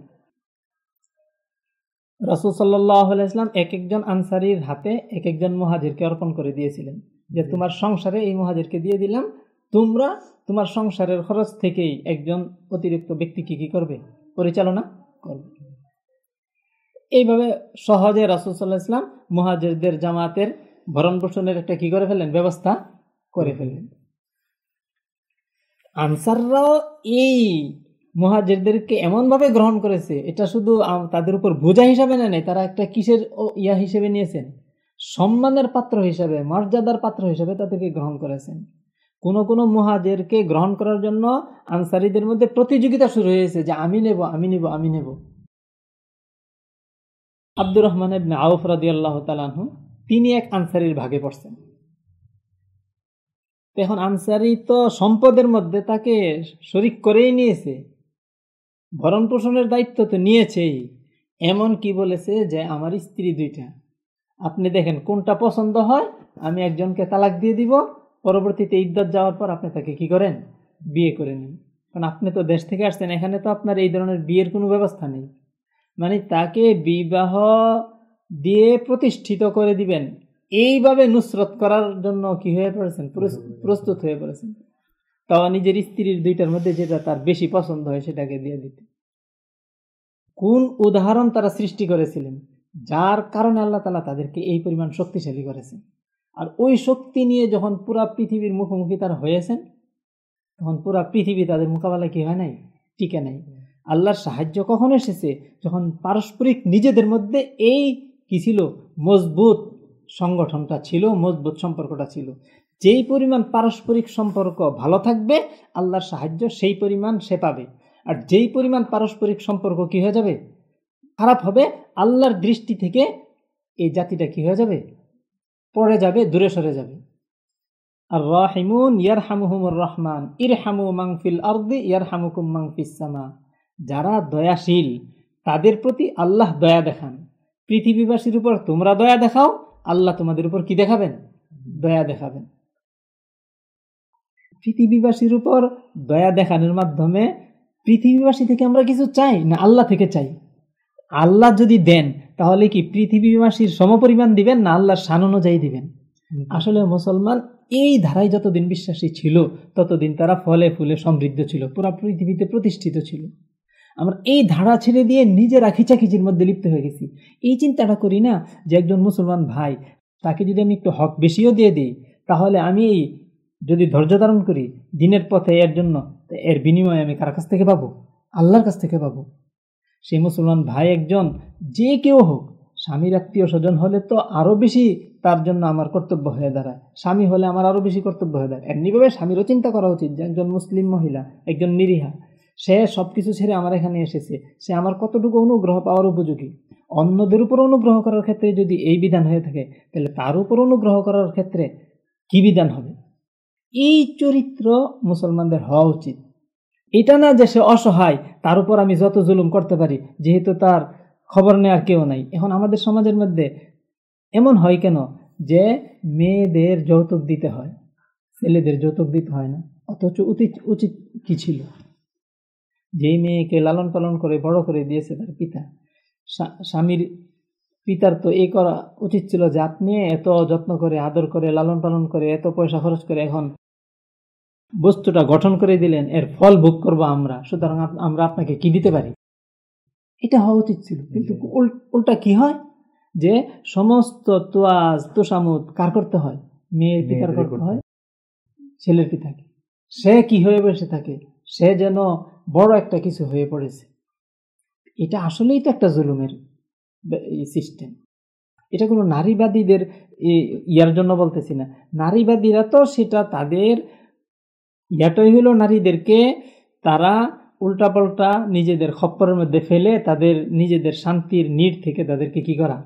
রসুল সাল্লাম এক একজন আনসারির হাতে এক একজন মহাজিরকে অর্পণ করে দিয়েছিলেন। যে, তোমার সংসারে এই মহাজিরকে দিয়ে দিলাম, তোমরা তোমার সংসারের খরচ থেকেই একজন অতিরিক্ত ব্যক্তিকে কি করবে? পরিচালনা করবে। এইভাবে সহজে রাসুল সাল্লাহ ইসলাম মহাজেরদের জামাতের ভরণ পোষণের একটা কি করে ফেললেন? ব্যবস্থা করে ফেললেন। আনসাররাও এই মহাজেরদেরকে এমনভাবে গ্রহণ করেছে, এটা শুধু তাদের উপর বোঝা হিসাবে নেয় তারা একটা কিসের ইয়া হিসেবে নিয়েছেন? সম্মানের পাত্র হিসাবে, মর্যাদার পাত্র হিসাবে তাদেরকে গ্রহণ করেছেন। কোন কোন মহাজেরকে গ্রহণ করার জন্য আনসারিদের মধ্যে প্রতিযোগিতা শুরু হয়েছে যে আমি নেব আমি নেব আমি নেব। আব্দুর রহমান আউফ রাদি আল্লাহ তালাহু তিনি এক আনসারির ভাগে পড়ছেন। এখন আনসারি তো সম্পদের মধ্যে তাকে শরিক করেই নিয়েছে, ভরণ পোষণের দায়িত্ব তো নিয়েছেই, এমন কি বলেছে যে আমার স্ত্রী দুইটা। আপনি দেখেন কোনটা পছন্দ হয়, আমি একজনকে তালাক দিয়ে দিব পরবর্তীতে ইদ্যত যাওয়ার পর আপনি তাকে কি করেন? বিয়ে করে নিন। কারণ আপনি তো দেশ থেকে আসছেন, এখানে তো আপনার এই ধরনের বিয়ের কোনো ব্যবস্থা নেই। মানে তাকে বিবাহ দিয়ে প্রতিষ্ঠিত করে দিবেন। এইভাবে নুসরত করার জন্য কি হয়ে পড়েছেন? প্রস্তুত হয়ে পড়েছেন। তাও নিজের স্ত্রীর দুইটার মধ্যে যেটা তার বেশি পছন্দ হয় সেটাকে দিয়ে দিতে। কোন উদাহরণ তারা সৃষ্টি করেছিলেন? যার কারণে আল্লাহ তালা তাদেরকে এই পরিমাণ শক্তিশালী করেছেন। আর ওই শক্তি নিয়ে যখন পুরা পৃথিবীর মুখোমুখি তারা হয়েছেন, তখন পুরা পৃথিবী তাদের মোকাবেলা কি হয় নাই? টিকে নাই। আল্লাহর সাহায্য কখন এসেছে? যখন পারস্পরিক নিজেদের মধ্যে এই কি ছিল? মজবুত সংগঠনটা ছিল, মজবুত সম্পর্কটা ছিল। যেই পরিমাণ পারস্পরিক সম্পর্ক ভালো থাকবে, আল্লাহর সাহায্য সেই পরিমাণ সে পাবে। আর যেই পরিমাণ পারস্পরিক সম্পর্ক কি হয়ে যাবে? খারাপ হবে, আল্লাহর দৃষ্টি থেকে এই জাতিটা কি হয়ে যাবে? পড়ে যাবে, দূরে সরে যাবে। আর রাহিমুন ইয়ার হামুহুমুর রহমান ইর হামু মাংফিল আর্দি ইয়ার হামুকুম মাংফিসামা যারা দয়াশীল, তাদের প্রতি আল্লাহ দয়া দেখান। পৃথিবীবাসীর উপর তোমরা দয়া দেখাও, আল্লাহ তোমাদের উপর কি দেখাবেন? দয়া দেখাবেন। পৃথিবীবাসীর উপর দয়া দেখানোর মাধ্যমে পৃথিবীবাসী থেকে আমরা কিছু চাই না আল্লাহ থেকে চাই? আল্লাহ যদি দেন তাহলে কি পৃথিবীবাসীর সমপরিমাণ দিবেন না আল্লাহর সান অনুযায়ী দিবেন? আসলে মুসলমান এই ধারায় যতদিন বিশ্বাসী ছিল ততদিন তারা ফলে ফুলে সমৃদ্ধ ছিল পুরা পৃথিবীতে প্রতিষ্ঠিত ছিল। আমরা এই ধারা ছেড়ে দিয়ে নিজেরা খিচাখিচির মধ্যে লিপ্ত হয়ে গেছি। এই চিন্তাটা করি না যে একজন মুসলমান ভাই তাকে যদি আমি একটু হক বেশিও দিয়ে দিই তাহলে আমি এই যদি ধৈর্য ধারণ করি দিনের পথে এর জন্য এর বিনিময়ে আমি কার কাছ থেকে পাবো? আল্লাহর কাছ থেকে পাবো। সেই মুসলমান ভাই একজন, যে কেউ হোক, স্বামীর আত্মীয় স্বজন হলে তো আরও বেশি তার জন্য আমার কর্তব্য হয়ে দাঁড়ায়। স্বামী হলে আমার আরও বেশি কর্তব্য হয়ে দাঁড়ায়। এমনিভাবে স্বামীরও চিন্তা করা উচিত যে একজন মুসলিম মহিলা, একজন নিরীহা, সে সব কিছু ছেড়ে আমার এখানে এসেছে। সে আমার কতটুকু অনুগ্রহ পাওয়ার উপযোগী? অন্যদের উপর অনুগ্রহ করার ক্ষেত্রে যদি এই বিধান হয়ে থাকে, তাহলে তার উপর অনুগ্রহ করার ক্ষেত্রে কি বিধান হবে? এই চরিত্র মুসলমানদের হওয়া উচিত। এটা না যে সে অসহায়, তার উপর আমি যত জুলুম করতে পারি, যেহেতু তার খবর নেওয়ার কেউ নাই। এখন আমাদের সমাজের মধ্যে এমন হয় কেন যে মেয়েদের যৌতুক দিতে হয়, ছেলেদের যৌতুক দিতে হয় না? অথচ উচিত উচিত কি ছিল? যেই মেয়েকে লালন পালন করে, বড় করে দিয়েছে তার পিতা স্বামীর পিতার তো এই করা উচিত ছিল যে আপনি এত যত্ন করে, আদর করে, লালন পালন করে, এত পয়সা খরচ করে এখন বস্তুটা গঠন করে দিলেন এর ফল ভোগ করব আমরা সুতরাং আমরা আপনাকে কি দিতে পারি? এটা হওয়া উচিত ছিল কিন্তু উল্টা কি হয়? যে সমস্ত তোয়াজ তোষামুদ কার করতে হয়? মেয়ের পিতার করতে হয় ছেলের পিতাকে। সে কি হয়ে বসে থাকে? সে যেন বড় একটা কিছু হয়ে পড়েছে। এটা আসলেই তো একটা জুলুমের সিস্টেম এটা কোনো নারীবাদীদের ইয়ার জন্য বলতেছি না। নারীবাদীরা তো সেটা তাদের ইয়াটাই হলো নারীদেরকে তারা উল্টাপাল্টা নিজেদের খপ্পরের মধ্যে ফেলে তাদের নিজেদের শান্তির নিট থেকে তাদেরকে কি করা?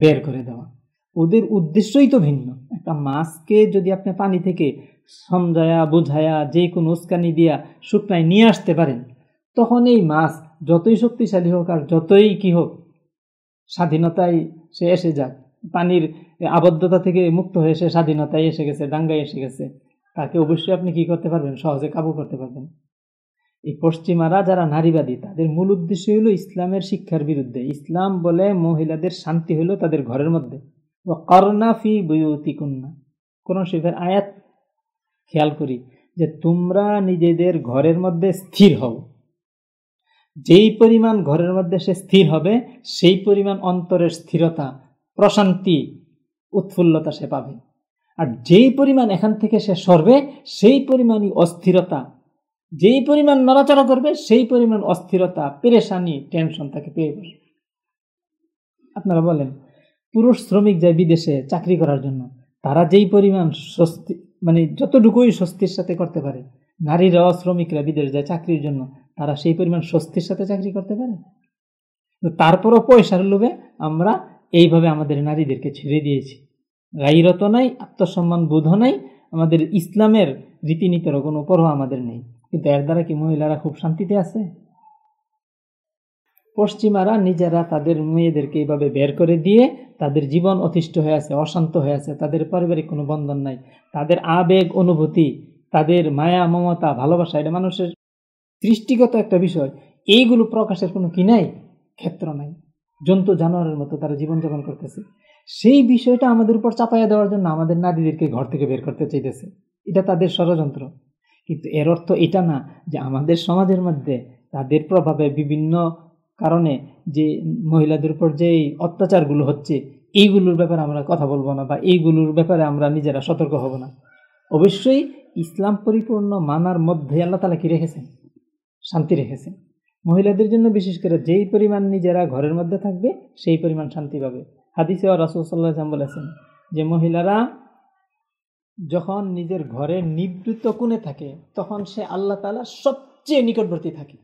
বের করে দেওয়া। ওদের উদ্দেশ্যই তো ভিন্ন। একটা মাছকে যদি আপনি পানি থেকে সমঝায়া, বুঝায়া যে কোনো উস্কানি দিয়া শুকনায় নিয়ে আসতে পারেন, তখন এই মাছ যতই শক্তিশালী হোক আর যতই কি হোক, স্বাধীনতায় সে এসে যাক। পানির আবদ্ধতা থেকে মুক্ত হয়ে সে স্বাধীনতায় এসে গেছে ডাঙ্গায় এসে গেছে। তাকে অবশ্যই আপনি কি করতে পারবেন? সহজে কাবু করতে পারবেন। এই পশ্চিমারা যারা নারীবাদী, তাদের মূল উদ্দেশ্য হলো ইসলামের শিক্ষার বিরুদ্ধে। ইসলাম বলে মহিলাদের শান্তি হলো তাদের ঘরের মধ্যে। করনা ফি বইতি কন্যা কোন শিফের আয়াত খেয়াল করি যে তোমরা নিজেদের ঘরের মধ্যে স্থির হও। যেই পরিমাণ ঘরের মধ্যে সে স্থির হবে, সেই পরিমাণ অন্তরের স্থিরতা, প্রশান্তি, উৎফুল্লতা সে পাবে। আর যেই পরিমাণ এখান থেকে সে সরবে, সেই পরিমাণই অস্থিরতা। যেই পরিমাণ নড়াচড়া করবে, সেই পরিমাণ অস্থিরতা, পেরেশানি, টেনশন তাকে পেয়ে বসবে। আপনারা বলেন, পুরুষ শ্রমিক যায় বিদেশে চাকরি করার জন্য, তারা যেই পরিমাণ স্বস্তি মানে যতটুকুই স্বস্তির সাথে করতে পারে, নারীরা, শ্রমিকরা বিদেশ যায় চাকরির জন্য, তারা সেই পরিমাণ স্বস্তির সাথে চাকরি করতে পারে? তারপরও পয়সার লোভে আমরা এইভাবে আমাদের নারীদেরকে ছেড়ে দিয়েছি। গাইরত নাই, আত্মসম্মান বোধ নাই, আমাদের ইসলামের রীতিনীতিরও কোনো পরোয়া আমাদের নেই। কিন্তু এর দ্বারা কি মহিলারা খুব শান্তিতে আছে? পশ্চিমারা নিজেরা তাদের মেয়েদেরকে এইভাবে বের করে দিয়ে তাদের জীবন অতিষ্ঠ হয়ে আছে, অশান্ত হয়ে আছে, তাদের পারিবারিক কোনো বন্ধন নাই। তাদের আবেগ, অনুভূতি, তাদের মায়া, মমতা, ভালোবাসা, এটা মানুষের সৃষ্টিগত একটা বিষয়। এইগুলো প্রকাশের কোনো কি নাই? ক্ষেত্র নাই। জন্তু জানোয়ারের মতো তারা জীবনযাপন করতেছে। সেই বিষয়টা আমাদের উপর চাপাইয়া দেওয়ার জন্য আমাদের নারীদেরকে ঘর থেকে বের করতে চাইতেছে। এটা তাদের ষড়যন্ত্র। কিন্তু এর অর্থ এটা না যে আমাদের সমাজের মধ্যে তাদের প্রভাবে বিভিন্ন কারণে যে মহিলাদের উপর যে অত্যাচারগুলো হচ্ছে, এইগুলোর ব্যাপারে আমরা কথা বলব না বা এইগুলোর ব্যাপারে আমরা নিজেরা সতর্ক হব না। অবশ্যই ইসলাম পরিপূর্ণ মানার মধ্যে আল্লাহ তালা কি রেখেছেন? শান্তি রেখেছেন। মহিলাদের জন্য বিশেষ করে যেই পরিমাণ নিজেরা ঘরের মধ্যে থাকবে, সেই পরিমাণ শান্তি পাবে। হাদিসে রাসুল সাল্লাহ বলেছেন যে মহিলারা যখন নিজের ঘরে নিবৃত্ত কোণে থাকে, তখন সে আল্লাহ তালা সবচেয়ে নিকটবর্তী থাকে।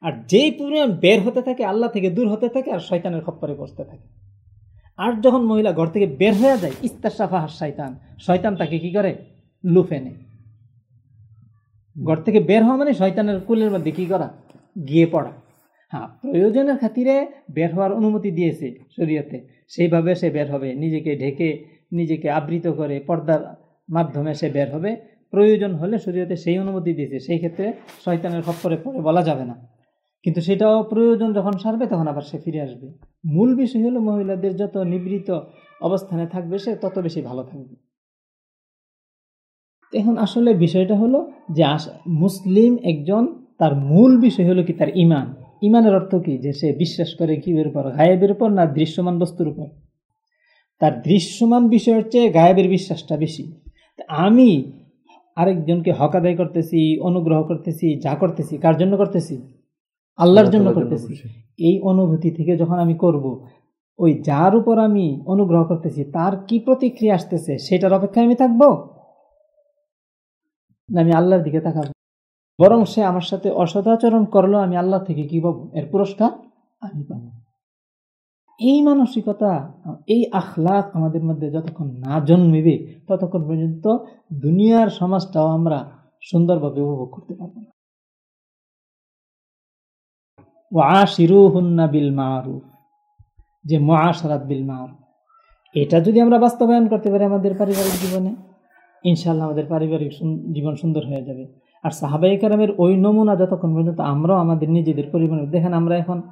আর যেই পরিমাণ বের হতে থাকে, আল্লাহ থেকে দূর হতে থাকে আর শয়তানের খপ্পরে বসতে থাকে। আর যখন মহিলা ঘর থেকে বের হয়ে যায় ইস্তাসাফাহার শয়তান শয়তান তাকে কি করে? লুফে নেয়। ঘর থেকে বের হওয়া মানে শয়তানের কুলের মধ্যে কি করা? গিয়ে পড়া। হ্যাঁ প্রয়োজনের খাতিরে বের হওয়ার অনুমতি দিয়েছে শরীয়তে। সেইভাবে সে বের হবে। নিজেকে ঢেকে, নিজেকে আবৃত করে পর্দার মাধ্যমে সে বের হবে। প্রয়োজন হলে শরীয়তে সেই অনুমতি দিয়েছে। সেই ক্ষেত্রে শয়তানের খপ্পরে পরে বলা যাবে না। কিন্তু সেটাও প্রয়োজন যখন সারবে, তখন আবার সে ফিরে আসবে। মূল বিষয় হলো মহিলাদের যত নিবৃত অবস্থানে থাকবে, সে তত বেশি ভালো থাকবে। এখন আসলে বিষয়টা হলো যে মুসলিম একজন তার মূল বিষয় হলো কি? তার ইমান। ইমানের অর্থ কি? যে সে বিশ্বাস করে কিবের উপর গায়েবের উপর না দৃশ্যমান বস্তুর উপর? তার দৃশ্যমান বিষয়ের চেয়ে গায়েবের বিশ্বাসটা বেশি। আমি আরেকজনকে হক আদায় করতেছি অনুগ্রহ করতেছি যা করতেছি কার জন্য করতেছি? আল্লাহর জন্য করতেছি। এই অনুভূতি থেকে যখন আমি করব ওই যার উপর আমি অনুগ্রহ করতেছি তার কি প্রতিক্রিয়া আসতেছে সেটার অপেক্ষায় আমি থাকব? না আমি আল্লাহর দিকে তাকাবো? বরং সে আমার সাথে অসদাচরণ করল আমি আল্লাহ থেকে কি পাবো? এর পুরস্কার আমি পাবো। এই মানসিকতা, এই আখলাক আমাদের মধ্যে যতক্ষণ না জন্মিবে, ততক্ষণ পর্যন্ত দুনিয়ার সমাজটাও আমরা সুন্দরভাবে উপভোগ করতে পারব না। যে বিল এটা যদি আমরা বাস্তবায়ন করতে পারি আমাদের পারিবারিক জীবনে ইনশাল্লাহ আমাদের পারিবারিক জীবন সুন্দর হয়ে যাবে। আর সাহাবাই কারামের ওই নমুনা যতক্ষণ পর্যন্ত আমরাও আমাদের নিজেদের পরিমাণে দেখেন আমরা এখন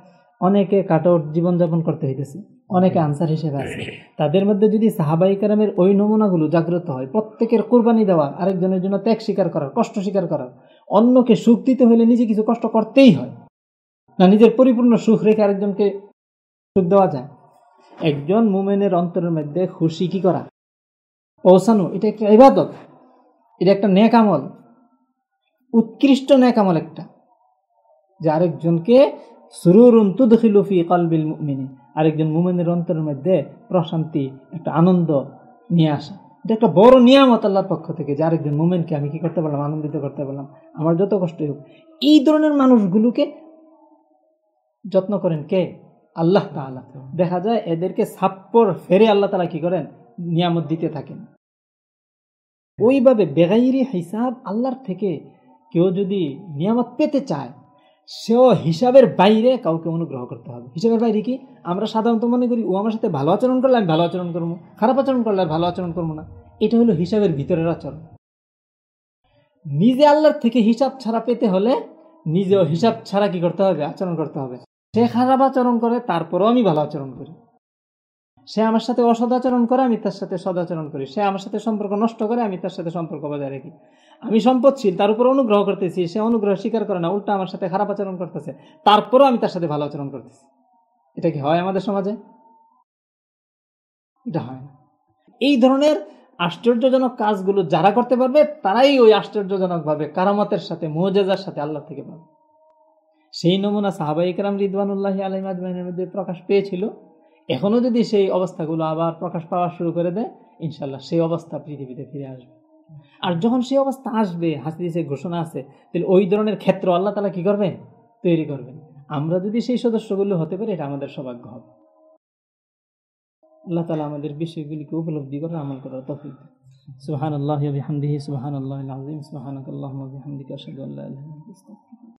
অনেকে কাটআউট জীবনযাপন করতে হইতেছে অনেকে আনসার হিসেবে আছে। তাদের মধ্যে যদি সাহাবাই কারামের ওই নমুনাগুলো জাগ্রত হয় প্রত্যেকের কোরবানি দেওয়া আরেকজনের জন্য ত্যাগ স্বীকার করার কষ্ট স্বীকার করার অন্যকে সুখ দিতে হলে নিজে কিছু কষ্ট করতেই হয়। না নিজের পরিপূর্ণ সুখ রেখে আরেকজনকে সুখ দেওয়া যায়। একজন মুমেনের অন্তরের মধ্যে খুশি কি করা? পৌঁছানো এটা একটা ইবাদত এটা একটা ন্যাক আমল। উৎকৃষ্ট ন্যাক আমল একটা। যে আরেকজনকে সুরুরুন তুদখিলুফি কলবিল মুমিনী আরেকজন মুমিনের অন্তরের মধ্যে প্রশান্তি, একটা আনন্দ নিয়ে আসা। এটা একটা বড় নিয়ামত আল্লাহর পক্ষ থেকে যে আরেকজন মুমেনকে আমি কি করতে পারলাম, আনন্দিত করতে পারলাম। আমার যত কষ্টই হোক, এই ধরনের মানুষগুলোকে যত্ন করেন কে? আল্লাহ তাআলা। দেখা যায় এদেরকে ছাপ্পর ফেরে আল্লাহ তালা কি করেন? নিয়ামত দিতে থাকেন। ওইভাবে বেগাইরি হিসাব আল্লাহর থেকে কেউ যদি নিয়ামত পেতে চায়, সেও হিসাবের বাইরে কাউকে অনুগ্রহ করতে হবে। হিসাবের বাইরে কি? আমরা সাধারণত মনে করি, ও আমার সাথে ভালো আচরণ করলে আমি ভালো আচরণ করব, খারাপ আচরণ করলে ভালো আচরণ করব না। এটা হলো হিসাবের ভিতরের আচরণ। নিজে আল্লাহর থেকে হিসাব ছাড়া পেতে হলে নিজেও হিসাব ছাড়া কি করতে হবে? আচরণ করতে হবে। সে খারাপ আচরণ করে, তারপরেও আমি ভালো আচরণ করি। সে আমার সাথে অসদাচরণ করে, আমি তার সাথে সদাচরণ করি। সে আমার সাথে সম্পর্ক নষ্ট করে, আমি তার সাথে সম্পর্ক বজায় রাখি। আমি সম্পদশীল, তার উপর অনুগ্রহ করতেছি, সে অনুগ্রহ স্বীকার করে না, উল্টা আমার সাথে খারাপ আচরণ করতেছে। তারপরেও আমি তার সাথে ভালো আচরণ করতেছি। এটা কি হয় আমাদের সমাজে? এটা হয় না। এই ধরনের আশ্চর্যজনক কাজগুলো যারা করতে পারবে, তারাই ওই আশ্চর্যজনকভাবে কারামতের সাথে, মোজেজার সাথে আল্লাহ থেকে পাবে। সেই নমুনা সাহাবাই ইকরাম রিদওয়ানুল্লাহ আলহিম আজমাইনের মধ্যে প্রকাশ পেয়েছিল। এখনও যদি সেই অবস্থাগুলো আবার প্রকাশ পাওয়া শুরু করে দেয় ইনশাল্লাহ সেই অবস্থা পৃথিবীতে ফিরে আসবে। আর যখন সেই অবস্থা আসবে হাসিসে ঘোষণা আছে, তাহলে ওই ধরনের ক্ষেত্র আল্লাহ তালা কি করবেন? তৈরি করবেন। আমরা যদি সেই সদস্যগুলো হতে পারি, এটা আমাদের সৌভাগ্য হবে। আল্লাহ তালা আমাদের বিষয়গুলিকে উপলব্ধি করে আমল করার তফিক সুহান আল্লাহ সুহান আল্লাহ সুহান আল্লাহ